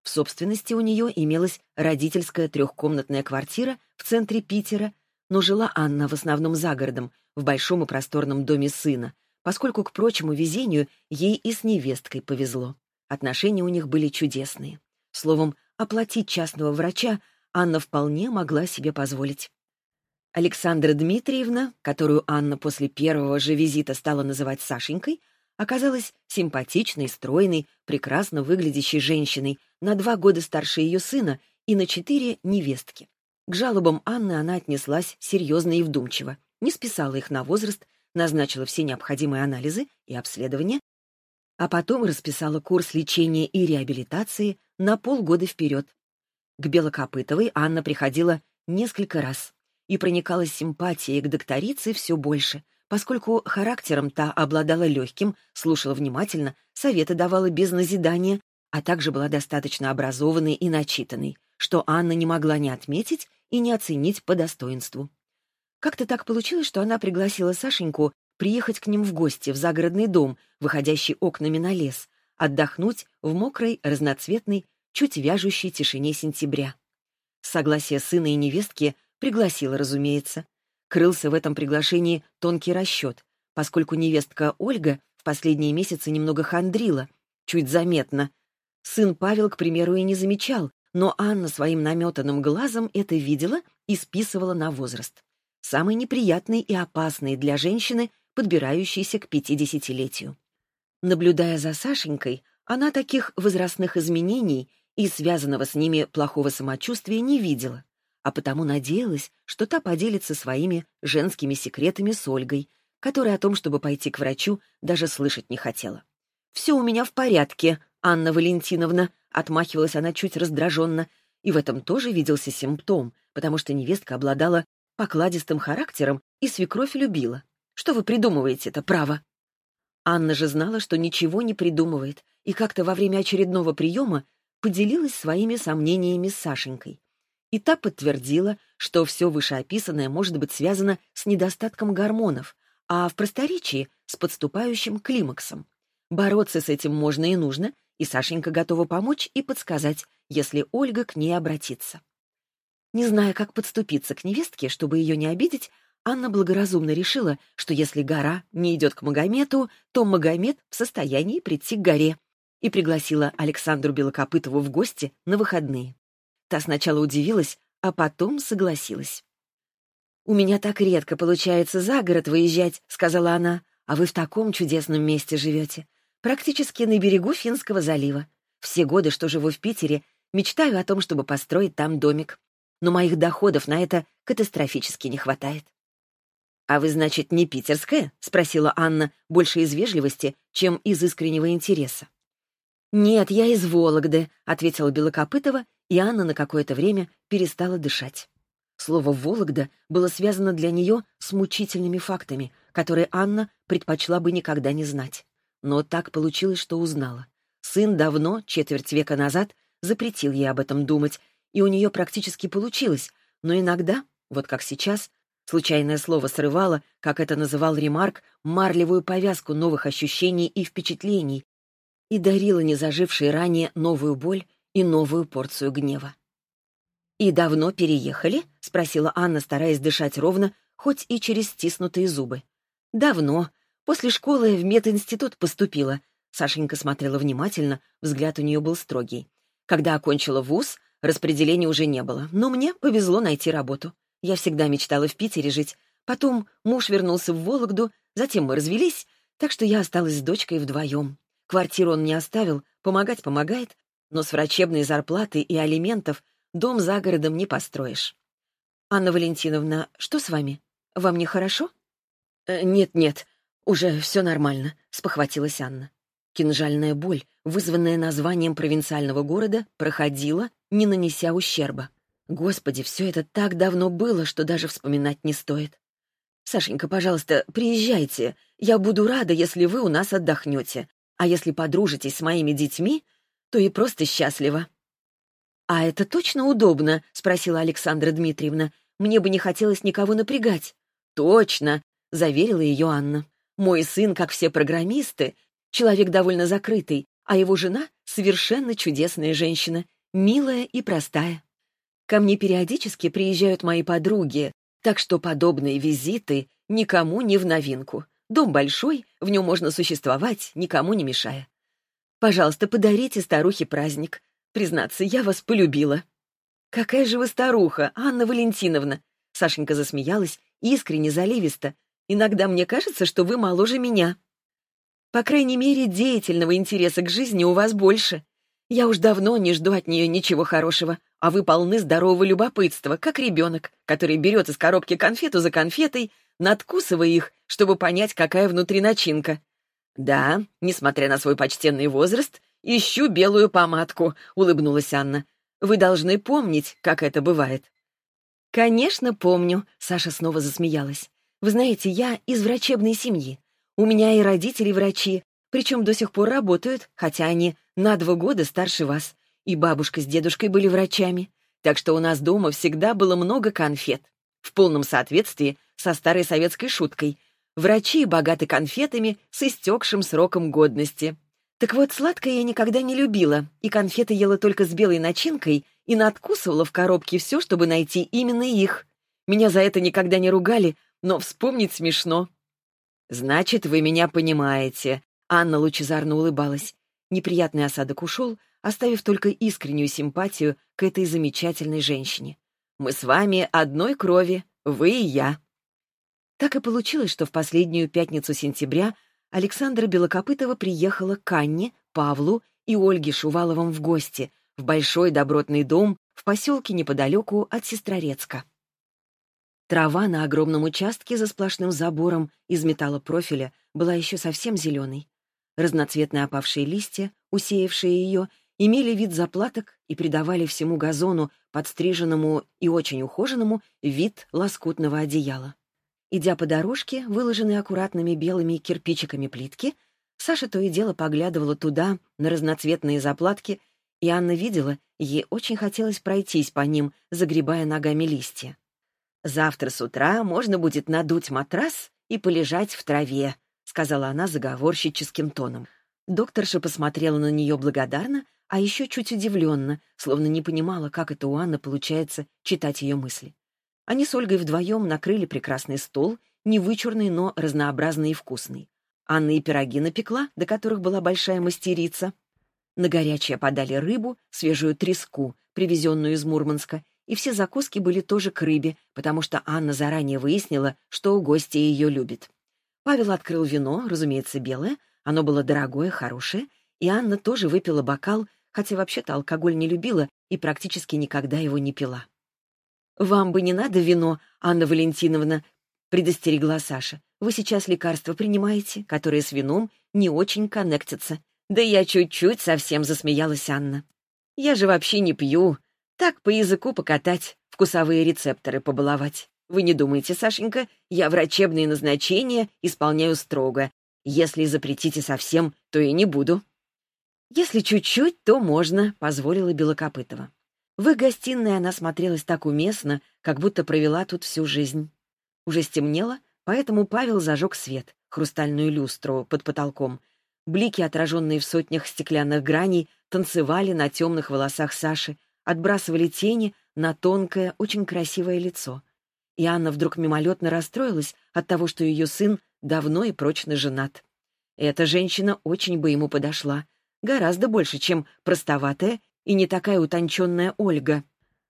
В собственности у нее имелась родительская трехкомнатная квартира в центре Питера, но жила Анна в основном за городом, в большом и просторном доме сына, поскольку, к прочему везению, ей и с невесткой повезло. Отношения у них были чудесные. Словом, оплатить частного врача Анна вполне могла себе позволить. Александра Дмитриевна, которую Анна после первого же визита стала называть Сашенькой, оказалась симпатичной, стройной, прекрасно выглядящей женщиной, на два года старше ее сына и на четыре невестки. К жалобам Анны она отнеслась серьезно и вдумчиво, не списала их на возраст, назначила все необходимые анализы и обследования, а потом расписала курс лечения и реабилитации на полгода вперед. К Белокопытовой Анна приходила несколько раз и проникалась симпатией к докторице все больше, поскольку характером та обладала легким, слушала внимательно, советы давала без назидания, а также была достаточно образованной и начитанной, что Анна не могла не отметить и не оценить по достоинству. Как-то так получилось, что она пригласила Сашеньку приехать к ним в гости в загородный дом, выходящий окнами на лес, отдохнуть в мокрой, разноцветной, чуть вяжущей тишине сентября. Согласие сына и невестки пригласила, разумеется. Крылся в этом приглашении тонкий расчет, поскольку невестка Ольга в последние месяцы немного хандрила, чуть заметно. Сын Павел, к примеру, и не замечал, но Анна своим наметанным глазом это видела и списывала на возраст. Самый неприятный и опасный для женщины, подбирающейся к пятидесятилетию. Наблюдая за Сашенькой, она таких возрастных изменений и связанного с ними плохого самочувствия не видела, а потому надеялась, что та поделится своими женскими секретами с Ольгой, которая о том, чтобы пойти к врачу, даже слышать не хотела. «Все у меня в порядке, Анна Валентиновна», — отмахивалась она чуть раздраженно, и в этом тоже виделся симптом, потому что невестка обладала покладистым характером и свекровь любила. Что вы придумываете-то, право?» Анна же знала, что ничего не придумывает, и как-то во время очередного приема поделилась своими сомнениями с Сашенькой. И та подтвердила, что все вышеописанное может быть связано с недостатком гормонов, а в просторечии — с подступающим климаксом. Бороться с этим можно и нужно, и Сашенька готова помочь и подсказать, если Ольга к ней обратится. Не зная, как подступиться к невестке, чтобы ее не обидеть, Анна благоразумно решила, что если гора не идет к Магомету, то Магомед в состоянии прийти к горе, и пригласила Александру Белокопытову в гости на выходные. Та сначала удивилась, а потом согласилась. «У меня так редко получается за город выезжать», — сказала она, «а вы в таком чудесном месте живете, практически на берегу Финского залива. Все годы, что живу в Питере, мечтаю о том, чтобы построить там домик. Но моих доходов на это катастрофически не хватает. «А вы, значит, не питерская?» — спросила Анна, больше из вежливости, чем из искреннего интереса. «Нет, я из Вологды», — ответила Белокопытова, и Анна на какое-то время перестала дышать. Слово «Вологда» было связано для нее с мучительными фактами, которые Анна предпочла бы никогда не знать. Но так получилось, что узнала. Сын давно, четверть века назад, запретил ей об этом думать, и у нее практически получилось, но иногда, вот как сейчас, Случайное слово срывало, как это называл Ремарк, марлевую повязку новых ощущений и впечатлений и дарило незажившей ранее новую боль и новую порцию гнева. «И давно переехали?» — спросила Анна, стараясь дышать ровно, хоть и через стиснутые зубы. «Давно. После школы в мединститут поступила». Сашенька смотрела внимательно, взгляд у нее был строгий. Когда окончила вуз, распределения уже не было, но мне повезло найти работу. Я всегда мечтала в Питере жить. Потом муж вернулся в Вологду, затем мы развелись, так что я осталась с дочкой вдвоем. Квартиру он мне оставил, помогать помогает, но с врачебной зарплаты и алиментов дом за городом не построишь. «Анна Валентиновна, что с вами? Вам нехорошо?» «Э, «Нет-нет, уже все нормально», — спохватилась Анна. Кинжальная боль, вызванная названием провинциального города, проходила, не нанеся ущерба. Господи, все это так давно было, что даже вспоминать не стоит. Сашенька, пожалуйста, приезжайте. Я буду рада, если вы у нас отдохнете. А если подружитесь с моими детьми, то и просто счастлива. «А это точно удобно?» — спросила Александра Дмитриевна. «Мне бы не хотелось никого напрягать». «Точно!» — заверила ее Анна. «Мой сын, как все программисты, человек довольно закрытый, а его жена — совершенно чудесная женщина, милая и простая. Ко мне периодически приезжают мои подруги, так что подобные визиты никому не в новинку. Дом большой, в нем можно существовать, никому не мешая. Пожалуйста, подарите старухе праздник. Признаться, я вас полюбила. Какая же вы старуха, Анна Валентиновна! Сашенька засмеялась, искренне заливисто. Иногда мне кажется, что вы моложе меня. По крайней мере, деятельного интереса к жизни у вас больше. Я уж давно не жду от нее ничего хорошего, а вы полны здорового любопытства, как ребенок, который берет из коробки конфету за конфетой, надкусывая их, чтобы понять, какая внутри начинка. «Да, несмотря на свой почтенный возраст, ищу белую помадку», — улыбнулась Анна. «Вы должны помнить, как это бывает». «Конечно, помню», — Саша снова засмеялась. Вы знаете, я из врачебной семьи. У меня и родители врачи, причем до сих пор работают, хотя они на два года старше вас. И бабушка с дедушкой были врачами. Так что у нас дома всегда было много конфет. В полном соответствии со старой советской шуткой. Врачи богаты конфетами с истекшим сроком годности. Так вот, сладкое я никогда не любила, и конфеты ела только с белой начинкой и надкусывала в коробке все, чтобы найти именно их. Меня за это никогда не ругали, но вспомнить смешно. «Значит, вы меня понимаете», — Анна лучезарно улыбалась. Неприятный осадок ушел, оставив только искреннюю симпатию к этой замечательной женщине. «Мы с вами одной крови, вы и я». Так и получилось, что в последнюю пятницу сентября Александра Белокопытова приехала к Анне, Павлу и Ольге Шуваловым в гости в большой добротный дом в поселке неподалеку от Сестрорецка. Трава на огромном участке за сплошным забором из металлопрофиля была еще совсем зеленой. Разноцветные опавшие листья, усеявшие ее, имели вид заплаток и придавали всему газону, подстриженному и очень ухоженному, вид лоскутного одеяла. Идя по дорожке, выложенной аккуратными белыми кирпичиками плитки, Саша то и дело поглядывала туда, на разноцветные заплатки, и Анна видела, ей очень хотелось пройтись по ним, загребая ногами листья. «Завтра с утра можно будет надуть матрас и полежать в траве», сказала она заговорщическим тоном. Докторша посмотрела на нее благодарно, а еще чуть удивленно, словно не понимала, как это у Анны получается читать ее мысли. Они с Ольгой вдвоем накрыли прекрасный стол, не вычурный, но разнообразный и вкусный. Анна и пироги напекла, до которых была большая мастерица. На горячее подали рыбу, свежую треску, привезенную из Мурманска, и все закуски были тоже к рыбе, потому что Анна заранее выяснила, что у гостя ее любит. Павел открыл вино, разумеется, белое, оно было дорогое, хорошее, и Анна тоже выпила бокал, хотя вообще-то алкоголь не любила и практически никогда его не пила. «Вам бы не надо вино, Анна Валентиновна», — предостерегла Саша. «Вы сейчас лекарства принимаете, которые с вином не очень коннектятся». «Да я чуть-чуть совсем засмеялась Анна. Я же вообще не пью. Так по языку покатать, вкусовые рецепторы побаловать. Вы не думайте, Сашенька, я врачебные назначения исполняю строго. Если запретите совсем, то и не буду». «Если чуть-чуть, то можно», — позволила Белокопытова. В их гостиной она смотрелась так уместно, как будто провела тут всю жизнь. Уже стемнело, поэтому Павел зажег свет, хрустальную люстру под потолком. Блики, отраженные в сотнях стеклянных граней, танцевали на темных волосах Саши, отбрасывали тени на тонкое, очень красивое лицо. И Анна вдруг мимолетно расстроилась от того, что ее сын давно и прочно женат. Эта женщина очень бы ему подошла, гораздо больше, чем простоватая и не такая утонченная Ольга.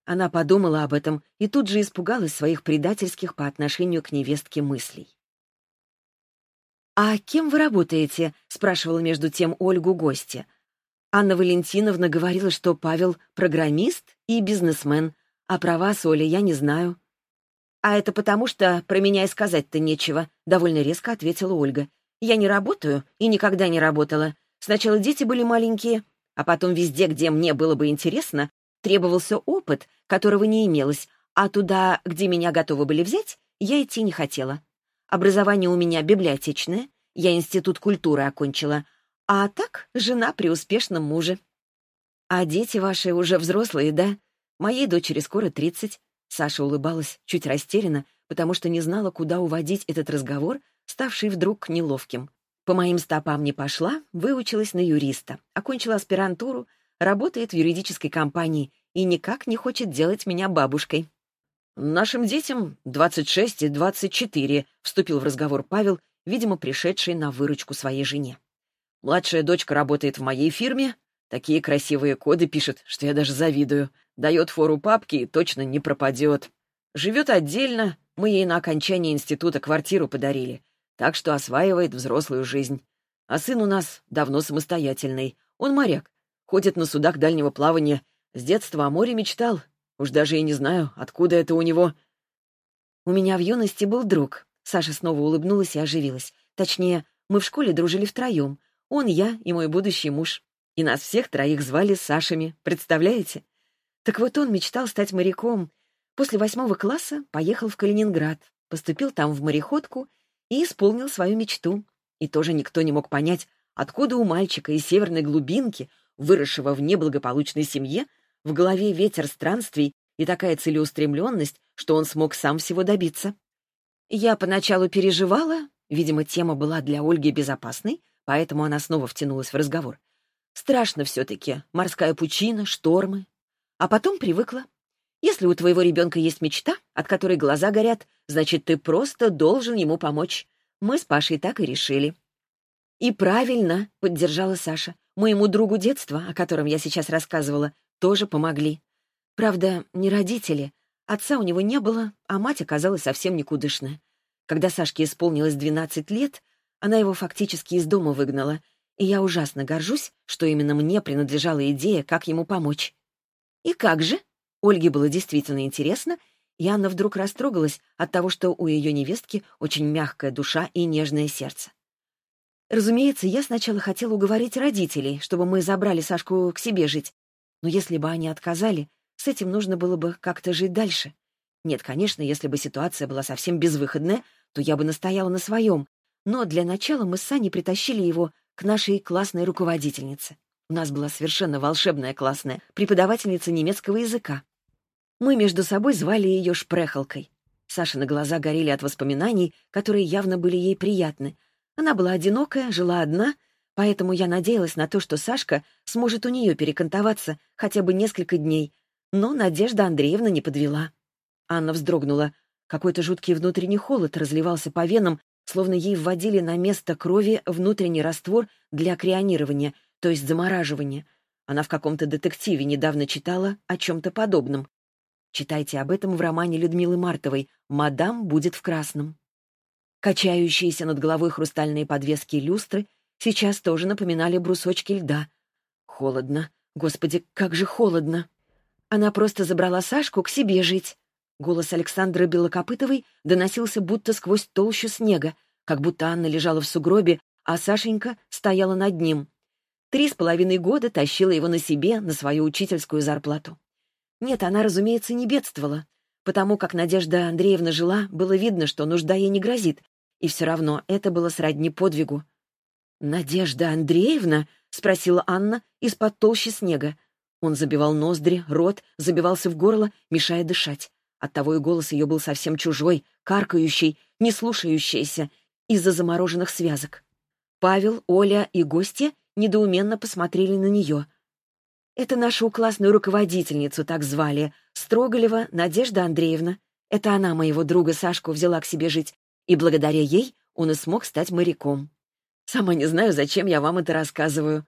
Она подумала об этом и тут же испугалась своих предательских по отношению к невестке мыслей. «А кем вы работаете?» — спрашивала между тем Ольгу гостья. Анна Валентиновна говорила, что Павел — программист и бизнесмен, а про вас, Оля, я не знаю. «А это потому, что про меня и сказать-то нечего», — довольно резко ответила Ольга. «Я не работаю и никогда не работала. Сначала дети были маленькие, а потом везде, где мне было бы интересно, требовался опыт, которого не имелось, а туда, где меня готовы были взять, я идти не хотела. Образование у меня библиотечное, я институт культуры окончила, а так жена при успешном муже. А дети ваши уже взрослые, да? Моей дочери скоро тридцать. Саша улыбалась, чуть растерянно, потому что не знала, куда уводить этот разговор, ставший вдруг неловким. По моим стопам не пошла, выучилась на юриста, окончила аспирантуру, работает в юридической компании и никак не хочет делать меня бабушкой. «Нашим детям 26 и 24», — вступил в разговор Павел, видимо, пришедший на выручку своей жене. «Младшая дочка работает в моей фирме, такие красивые коды пишет, что я даже завидую. Дает фору папке и точно не пропадет. Живет отдельно, мы ей на окончании института квартиру подарили так что осваивает взрослую жизнь. А сын у нас давно самостоятельный. Он моряк, ходит на судах дальнего плавания. С детства о море мечтал. Уж даже и не знаю, откуда это у него. У меня в юности был друг. Саша снова улыбнулась и оживилась. Точнее, мы в школе дружили втроем. Он, я и мой будущий муж. И нас всех троих звали Сашами, представляете? Так вот он мечтал стать моряком. После восьмого класса поехал в Калининград, поступил там в мореходку и исполнил свою мечту. И тоже никто не мог понять, откуда у мальчика из северной глубинки, выросшего в неблагополучной семье, в голове ветер странствий и такая целеустремленность, что он смог сам всего добиться. Я поначалу переживала, видимо, тема была для Ольги безопасной, поэтому она снова втянулась в разговор. Страшно все-таки, морская пучина, штормы. А потом привыкла. Если у твоего ребенка есть мечта, от которой глаза горят, значит, ты просто должен ему помочь. Мы с Пашей так и решили. «И правильно», — поддержала Саша. «Моему другу детства, о котором я сейчас рассказывала, тоже помогли. Правда, не родители. Отца у него не было, а мать оказалась совсем никудышная. Когда Сашке исполнилось 12 лет, она его фактически из дома выгнала, и я ужасно горжусь, что именно мне принадлежала идея, как ему помочь. И как же? Ольге было действительно интересно, и Анна вдруг растрогалась от того, что у ее невестки очень мягкая душа и нежное сердце. Разумеется, я сначала хотела уговорить родителей, чтобы мы забрали Сашку к себе жить. Но если бы они отказали, с этим нужно было бы как-то жить дальше. Нет, конечно, если бы ситуация была совсем безвыходная, то я бы настояла на своем. Но для начала мы с Саней притащили его к нашей классной руководительнице. У нас была совершенно волшебная классная преподавательница немецкого языка. Мы между собой звали ее Шпрехалкой. Саша на глаза горели от воспоминаний, которые явно были ей приятны. Она была одинокая, жила одна, поэтому я надеялась на то, что Сашка сможет у нее перекантоваться хотя бы несколько дней. Но Надежда Андреевна не подвела. Анна вздрогнула. Какой-то жуткий внутренний холод разливался по венам, словно ей вводили на место крови внутренний раствор для крионирования, то есть замораживания. Она в каком-то детективе недавно читала о чем-то подобном. Читайте об этом в романе Людмилы Мартовой «Мадам будет в красном». Качающиеся над головой хрустальные подвески люстры сейчас тоже напоминали брусочки льда. Холодно. Господи, как же холодно. Она просто забрала Сашку к себе жить. Голос Александры Белокопытовой доносился будто сквозь толщу снега, как будто Анна лежала в сугробе, а Сашенька стояла над ним. Три с половиной года тащила его на себе, на свою учительскую зарплату. Нет, она, разумеется, не бедствовала. Потому как Надежда Андреевна жила, было видно, что нужда ей не грозит. И все равно это было сродни подвигу. «Надежда Андреевна?» — спросила Анна из-под толщи снега. Он забивал ноздри, рот, забивался в горло, мешая дышать. Оттого и голос ее был совсем чужой, каркающий, не слушающийся, из-за замороженных связок. Павел, Оля и гости недоуменно посмотрели на нее. «Это нашу классную руководительницу так звали, Строголева Надежда Андреевна. Это она моего друга Сашку взяла к себе жить, и благодаря ей он и смог стать моряком. Сама не знаю, зачем я вам это рассказываю.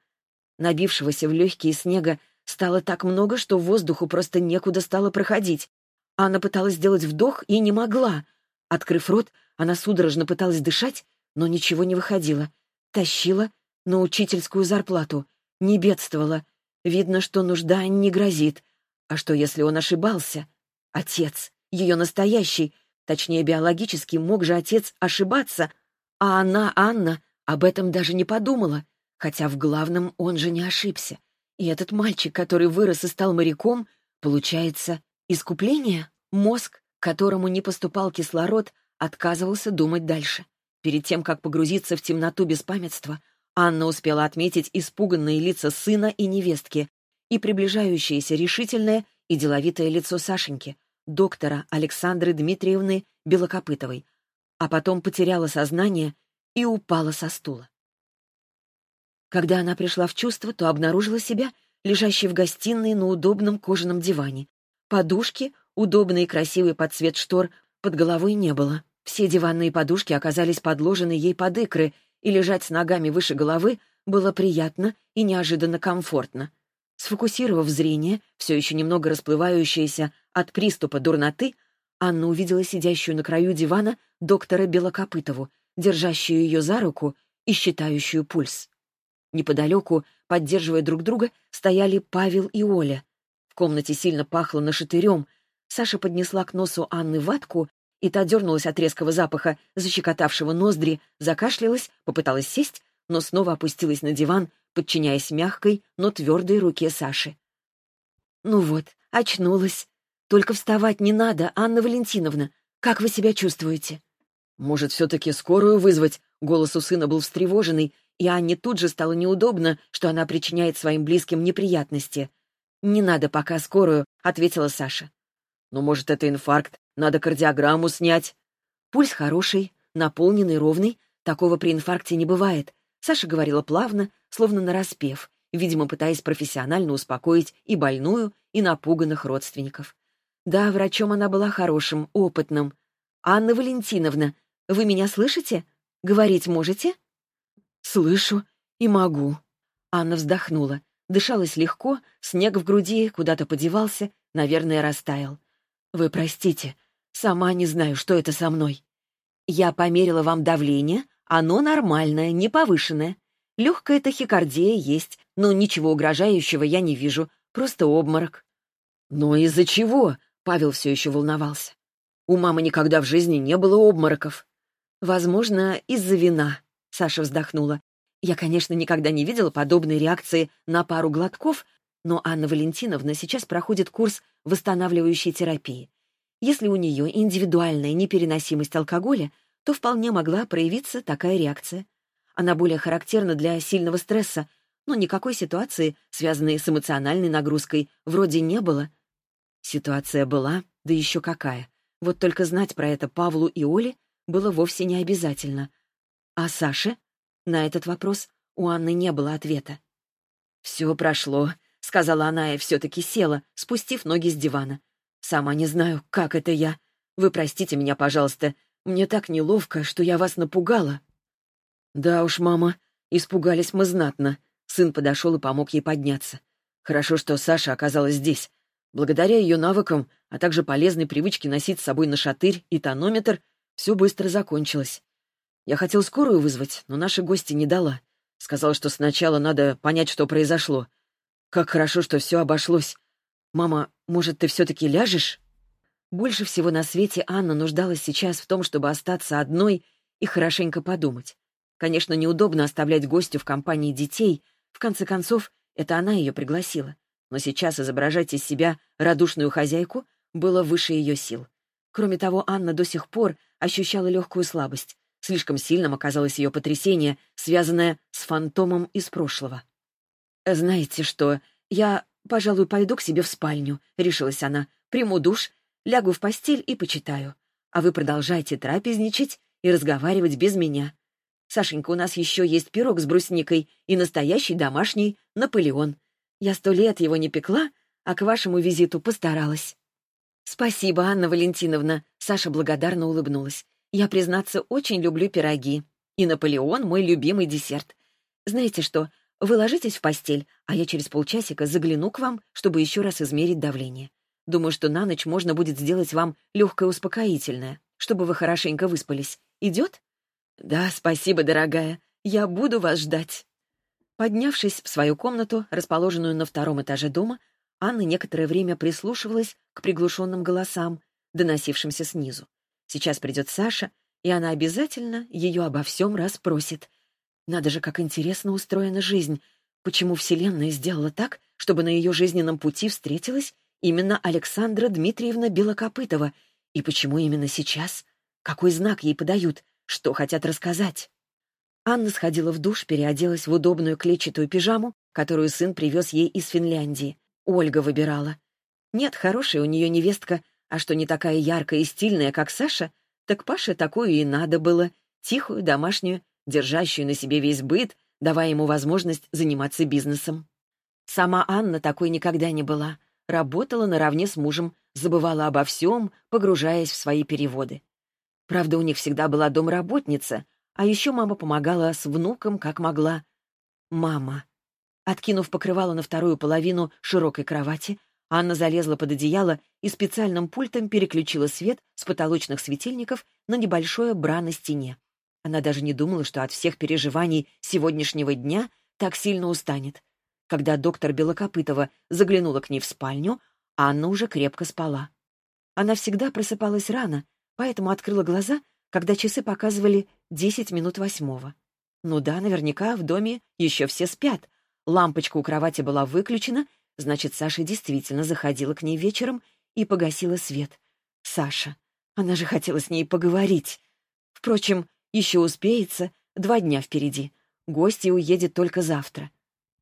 Набившегося в легкие снега стало так много, что воздуху просто некуда стало проходить. Анна пыталась сделать вдох и не могла. Открыв рот, она судорожно пыталась дышать, но ничего не выходило. Тащила на учительскую зарплату. Не бедствовала. Видно, что нужда не грозит. А что, если он ошибался? Отец, ее настоящий, точнее, биологически, мог же отец ошибаться, а она, Анна, об этом даже не подумала, хотя в главном он же не ошибся. И этот мальчик, который вырос и стал моряком, получается, Искупление — мозг, которому не поступал кислород, отказывался думать дальше. Перед тем, как погрузиться в темноту беспамятства, Анна успела отметить испуганные лица сына и невестки и приближающееся решительное и деловитое лицо Сашеньки, доктора Александры Дмитриевны Белокопытовой, а потом потеряла сознание и упала со стула. Когда она пришла в чувство, то обнаружила себя лежащей в гостиной на удобном кожаном диване, Подушки, удобные и красивые под цвет штор, под головой не было. Все диванные подушки оказались подложены ей под икры, и лежать с ногами выше головы было приятно и неожиданно комфортно. Сфокусировав зрение, все еще немного расплывающееся от приступа дурноты, Анна увидела сидящую на краю дивана доктора Белокопытову, держащую ее за руку и считающую пульс. Неподалеку, поддерживая друг друга, стояли Павел и Оля комнате сильно пахло нашатырем. Саша поднесла к носу Анны ватку, и та дернулась от резкого запаха, защекотавшего ноздри, закашлялась, попыталась сесть, но снова опустилась на диван, подчиняясь мягкой, но твердой руке Саши. «Ну вот, очнулась. Только вставать не надо, Анна Валентиновна. Как вы себя чувствуете?» «Может, все-таки скорую вызвать?» Голос у сына был встревоженный, и Анне тут же стало неудобно, что она причиняет своим близким неприятности. «Не надо пока скорую», — ответила Саша. «Ну, может, это инфаркт? Надо кардиограмму снять». Пульс хороший, наполненный, ровный. Такого при инфаркте не бывает. Саша говорила плавно, словно нараспев, видимо, пытаясь профессионально успокоить и больную, и напуганных родственников. Да, врачом она была хорошим, опытным. «Анна Валентиновна, вы меня слышите? Говорить можете?» «Слышу и могу». Анна вздохнула. Дышалось легко, снег в груди куда-то подевался, наверное, растаял. «Вы простите, сама не знаю, что это со мной. Я померила вам давление, оно нормальное, не повышенное. Легкая тахикардия есть, но ничего угрожающего я не вижу, просто обморок». «Но из-за чего?» — Павел все еще волновался. «У мамы никогда в жизни не было обмороков». «Возможно, из-за вина», — Саша вздохнула. Я, конечно, никогда не видела подобной реакции на пару глотков, но Анна Валентиновна сейчас проходит курс восстанавливающей терапии. Если у нее индивидуальная непереносимость алкоголя, то вполне могла проявиться такая реакция. Она более характерна для сильного стресса, но никакой ситуации, связанной с эмоциональной нагрузкой, вроде не было. Ситуация была, да еще какая. Вот только знать про это Павлу и Оле было вовсе не обязательно. А Саше? На этот вопрос у Анны не было ответа. «Все прошло», — сказала она и все-таки села, спустив ноги с дивана. «Сама не знаю, как это я. Вы простите меня, пожалуйста. Мне так неловко, что я вас напугала». «Да уж, мама, испугались мы знатно». Сын подошел и помог ей подняться. Хорошо, что Саша оказалась здесь. Благодаря ее навыкам, а также полезной привычке носить с собой нашатырь и тонометр, все быстро закончилось. Я хотел скорую вызвать, но наши гости не дала. Сказал, что сначала надо понять, что произошло. Как хорошо, что все обошлось. Мама, может, ты все-таки ляжешь? Больше всего на свете Анна нуждалась сейчас в том, чтобы остаться одной и хорошенько подумать. Конечно, неудобно оставлять гостю в компании детей. В конце концов, это она ее пригласила. Но сейчас изображать из себя радушную хозяйку было выше ее сил. Кроме того, Анна до сих пор ощущала легкую слабость. Слишком сильным оказалось ее потрясение, связанное с фантомом из прошлого. «Знаете что, я, пожалуй, пойду к себе в спальню», — решилась она. «Приму душ, лягу в постель и почитаю. А вы продолжайте трапезничать и разговаривать без меня. Сашенька, у нас еще есть пирог с брусникой и настоящий домашний Наполеон. Я сто лет его не пекла, а к вашему визиту постаралась». «Спасибо, Анна Валентиновна», — Саша благодарно улыбнулась. Я, признаться, очень люблю пироги. И Наполеон — мой любимый десерт. Знаете что, вы ложитесь в постель, а я через полчасика загляну к вам, чтобы еще раз измерить давление. Думаю, что на ночь можно будет сделать вам легкое успокоительное, чтобы вы хорошенько выспались. Идет? Да, спасибо, дорогая. Я буду вас ждать. Поднявшись в свою комнату, расположенную на втором этаже дома, Анна некоторое время прислушивалась к приглушенным голосам, доносившимся снизу. Сейчас придет Саша, и она обязательно ее обо всем расспросит. Надо же, как интересно устроена жизнь. Почему Вселенная сделала так, чтобы на ее жизненном пути встретилась именно Александра Дмитриевна Белокопытова? И почему именно сейчас? Какой знак ей подают? Что хотят рассказать? Анна сходила в душ, переоделась в удобную клетчатую пижаму, которую сын привез ей из Финляндии. Ольга выбирала. Нет, хорошая у нее невестка — а что не такая яркая и стильная, как Саша, так Паше такую и надо было, тихую, домашнюю, держащую на себе весь быт, давая ему возможность заниматься бизнесом. Сама Анна такой никогда не была. Работала наравне с мужем, забывала обо всем, погружаясь в свои переводы. Правда, у них всегда была домработница, а еще мама помогала с внуком, как могла. Мама. Откинув покрывало на вторую половину широкой кровати, Анна залезла под одеяло и специальным пультом переключила свет с потолочных светильников на небольшое бра на стене. Она даже не думала, что от всех переживаний сегодняшнего дня так сильно устанет. Когда доктор Белокопытова заглянула к ней в спальню, Анна уже крепко спала. Она всегда просыпалась рано, поэтому открыла глаза, когда часы показывали десять минут восьмого. Ну да, наверняка в доме еще все спят. Лампочка у кровати была выключена, Значит, Саша действительно заходила к ней вечером и погасила свет. Саша. Она же хотела с ней поговорить. Впрочем, еще успеется, два дня впереди. Гостья уедет только завтра.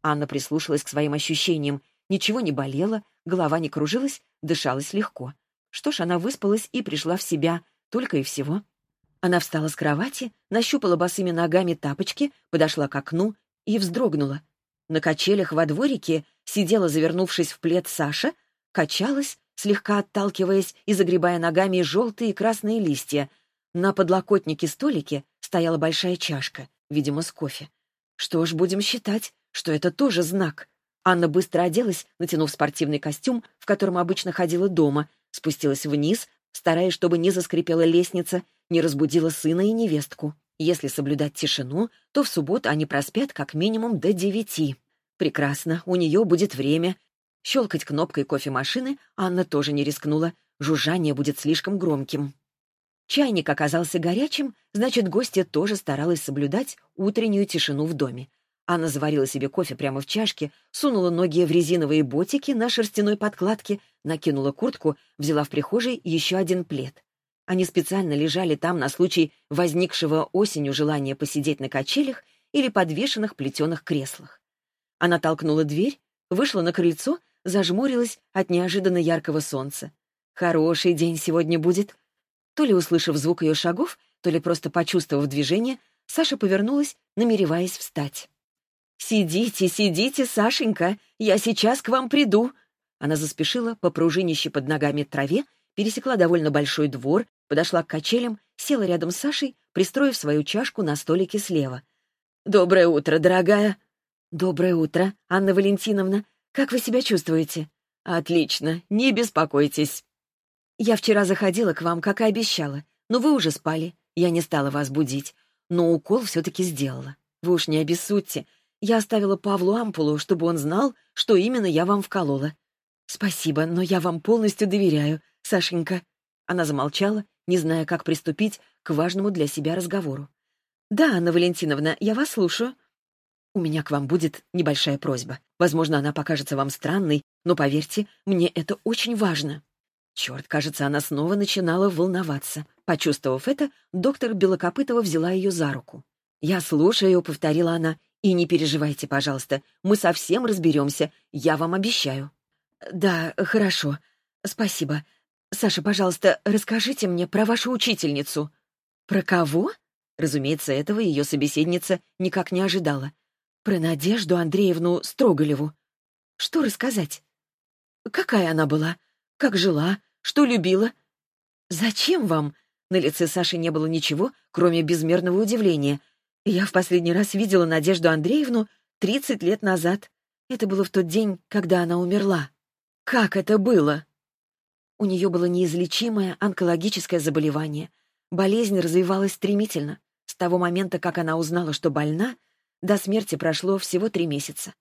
Анна прислушалась к своим ощущениям. Ничего не болело, голова не кружилась, дышалась легко. Что ж, она выспалась и пришла в себя, только и всего. Она встала с кровати, нащупала босыми ногами тапочки, подошла к окну и вздрогнула. На качелях во дворике сидела, завернувшись в плед Саша, качалась, слегка отталкиваясь и загребая ногами желтые и красные листья. На подлокотнике столике стояла большая чашка, видимо, с кофе. Что ж, будем считать, что это тоже знак. Анна быстро оделась, натянув спортивный костюм, в котором обычно ходила дома, спустилась вниз, стараясь, чтобы не заскрипела лестница, не разбудила сына и невестку. Если соблюдать тишину, то в субботу они проспят как минимум до девяти. Прекрасно, у нее будет время. Щелкать кнопкой кофемашины Анна тоже не рискнула. Жужжание будет слишком громким. Чайник оказался горячим, значит, гостья тоже старалась соблюдать утреннюю тишину в доме. Анна заварила себе кофе прямо в чашке, сунула ноги в резиновые ботики на шерстяной подкладке, накинула куртку, взяла в прихожей еще один плед. Они специально лежали там на случай возникшего осенью желания посидеть на качелях или подвешенных плетеных креслах. Она толкнула дверь, вышла на крыльцо, зажмурилась от неожиданно яркого солнца. Хороший день сегодня будет. То ли услышав звук ее шагов, то ли просто почувствовав движение, Саша повернулась, намереваясь встать. «Сидите, сидите, Сашенька, я сейчас к вам приду». Она заспешила по пружинище под ногами траве, пересекла довольно большой двор, подошла к качелям, села рядом с Сашей, пристроив свою чашку на столике слева. «Доброе утро, дорогая!» «Доброе утро, Анна Валентиновна. Как вы себя чувствуете?» «Отлично, не беспокойтесь». «Я вчера заходила к вам, как и обещала, но вы уже спали. Я не стала вас будить, но укол все-таки сделала. Вы уж не обессудьте, я оставила Павлу ампулу, чтобы он знал, что именно я вам вколола. Спасибо, но я вам полностью доверяю, Сашенька. Она замолчала, не зная, как приступить к важному для себя разговору. Да, Анна Валентиновна, я вас слушаю. У меня к вам будет небольшая просьба. Возможно, она покажется вам странной, но поверьте, мне это очень важно. Черт, кажется, она снова начинала волноваться. Почувствовав это, доктор Белокопытова взяла ее за руку. «Я слушаю», — повторила она, и не переживайте, пожалуйста, мы совсем разберемся, я вам обещаю». «Да, хорошо. Спасибо. Саша, пожалуйста, расскажите мне про вашу учительницу». «Про кого?» Разумеется, этого ее собеседница никак не ожидала. «Про Надежду Андреевну Строголеву. Что рассказать? Какая она была? Как жила? Что любила? Зачем вам?» На лице Саши не было ничего, кроме безмерного удивления — я в последний раз видела Надежду Андреевну 30 лет назад. Это было в тот день, когда она умерла. Как это было? У нее было неизлечимое онкологическое заболевание. Болезнь развивалась стремительно. С того момента, как она узнала, что больна, до смерти прошло всего три месяца.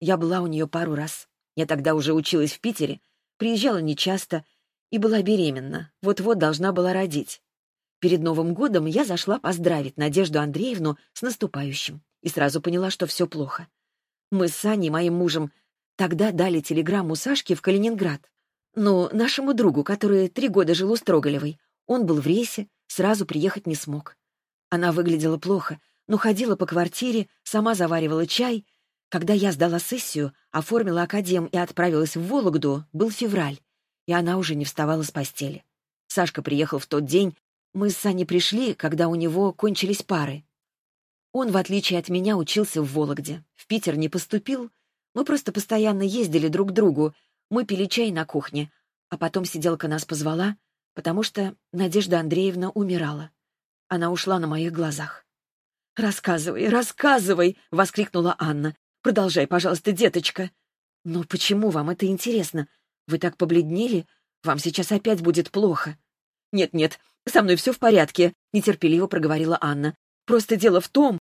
Я была у нее пару раз. Я тогда уже училась в Питере, приезжала нечасто и была беременна, вот-вот должна была родить. Перед Новым годом я зашла поздравить Надежду Андреевну с наступающим и сразу поняла, что все плохо. Мы с Саней, моим мужем, тогда дали телеграмму Сашке в Калининград. Ну, нашему другу, который три года жил у Строголевой. Он был в рейсе, сразу приехать не смог. Она выглядела плохо, но ходила по квартире, сама заваривала чай. Когда я сдала сессию, оформила академ и отправилась в Вологду, был февраль, и она уже не вставала с постели. Сашка приехал в тот день, мы с Саней пришли, когда у него кончились пары. Он, в отличие от меня, учился в Вологде. В Питер не поступил. Мы просто постоянно ездили друг к другу. Мы пили чай на кухне. А потом сиделка нас позвала, потому что Надежда Андреевна умирала. Она ушла на моих глазах. «Рассказывай, рассказывай!» — воскликнула Анна. «Продолжай, пожалуйста, деточка». «Но почему вам это интересно? Вы так побледнели? Вам сейчас опять будет плохо». «Нет-нет, со мной все в порядке», — нетерпеливо проговорила Анна. «Просто дело в том...»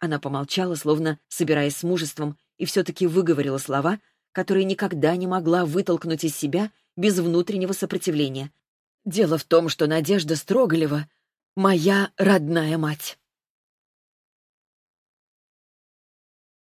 Она помолчала, словно собираясь с мужеством, и все-таки выговорила слова, которые никогда не могла вытолкнуть из себя без внутреннего сопротивления. «Дело в том, что Надежда Строголева — моя родная мать».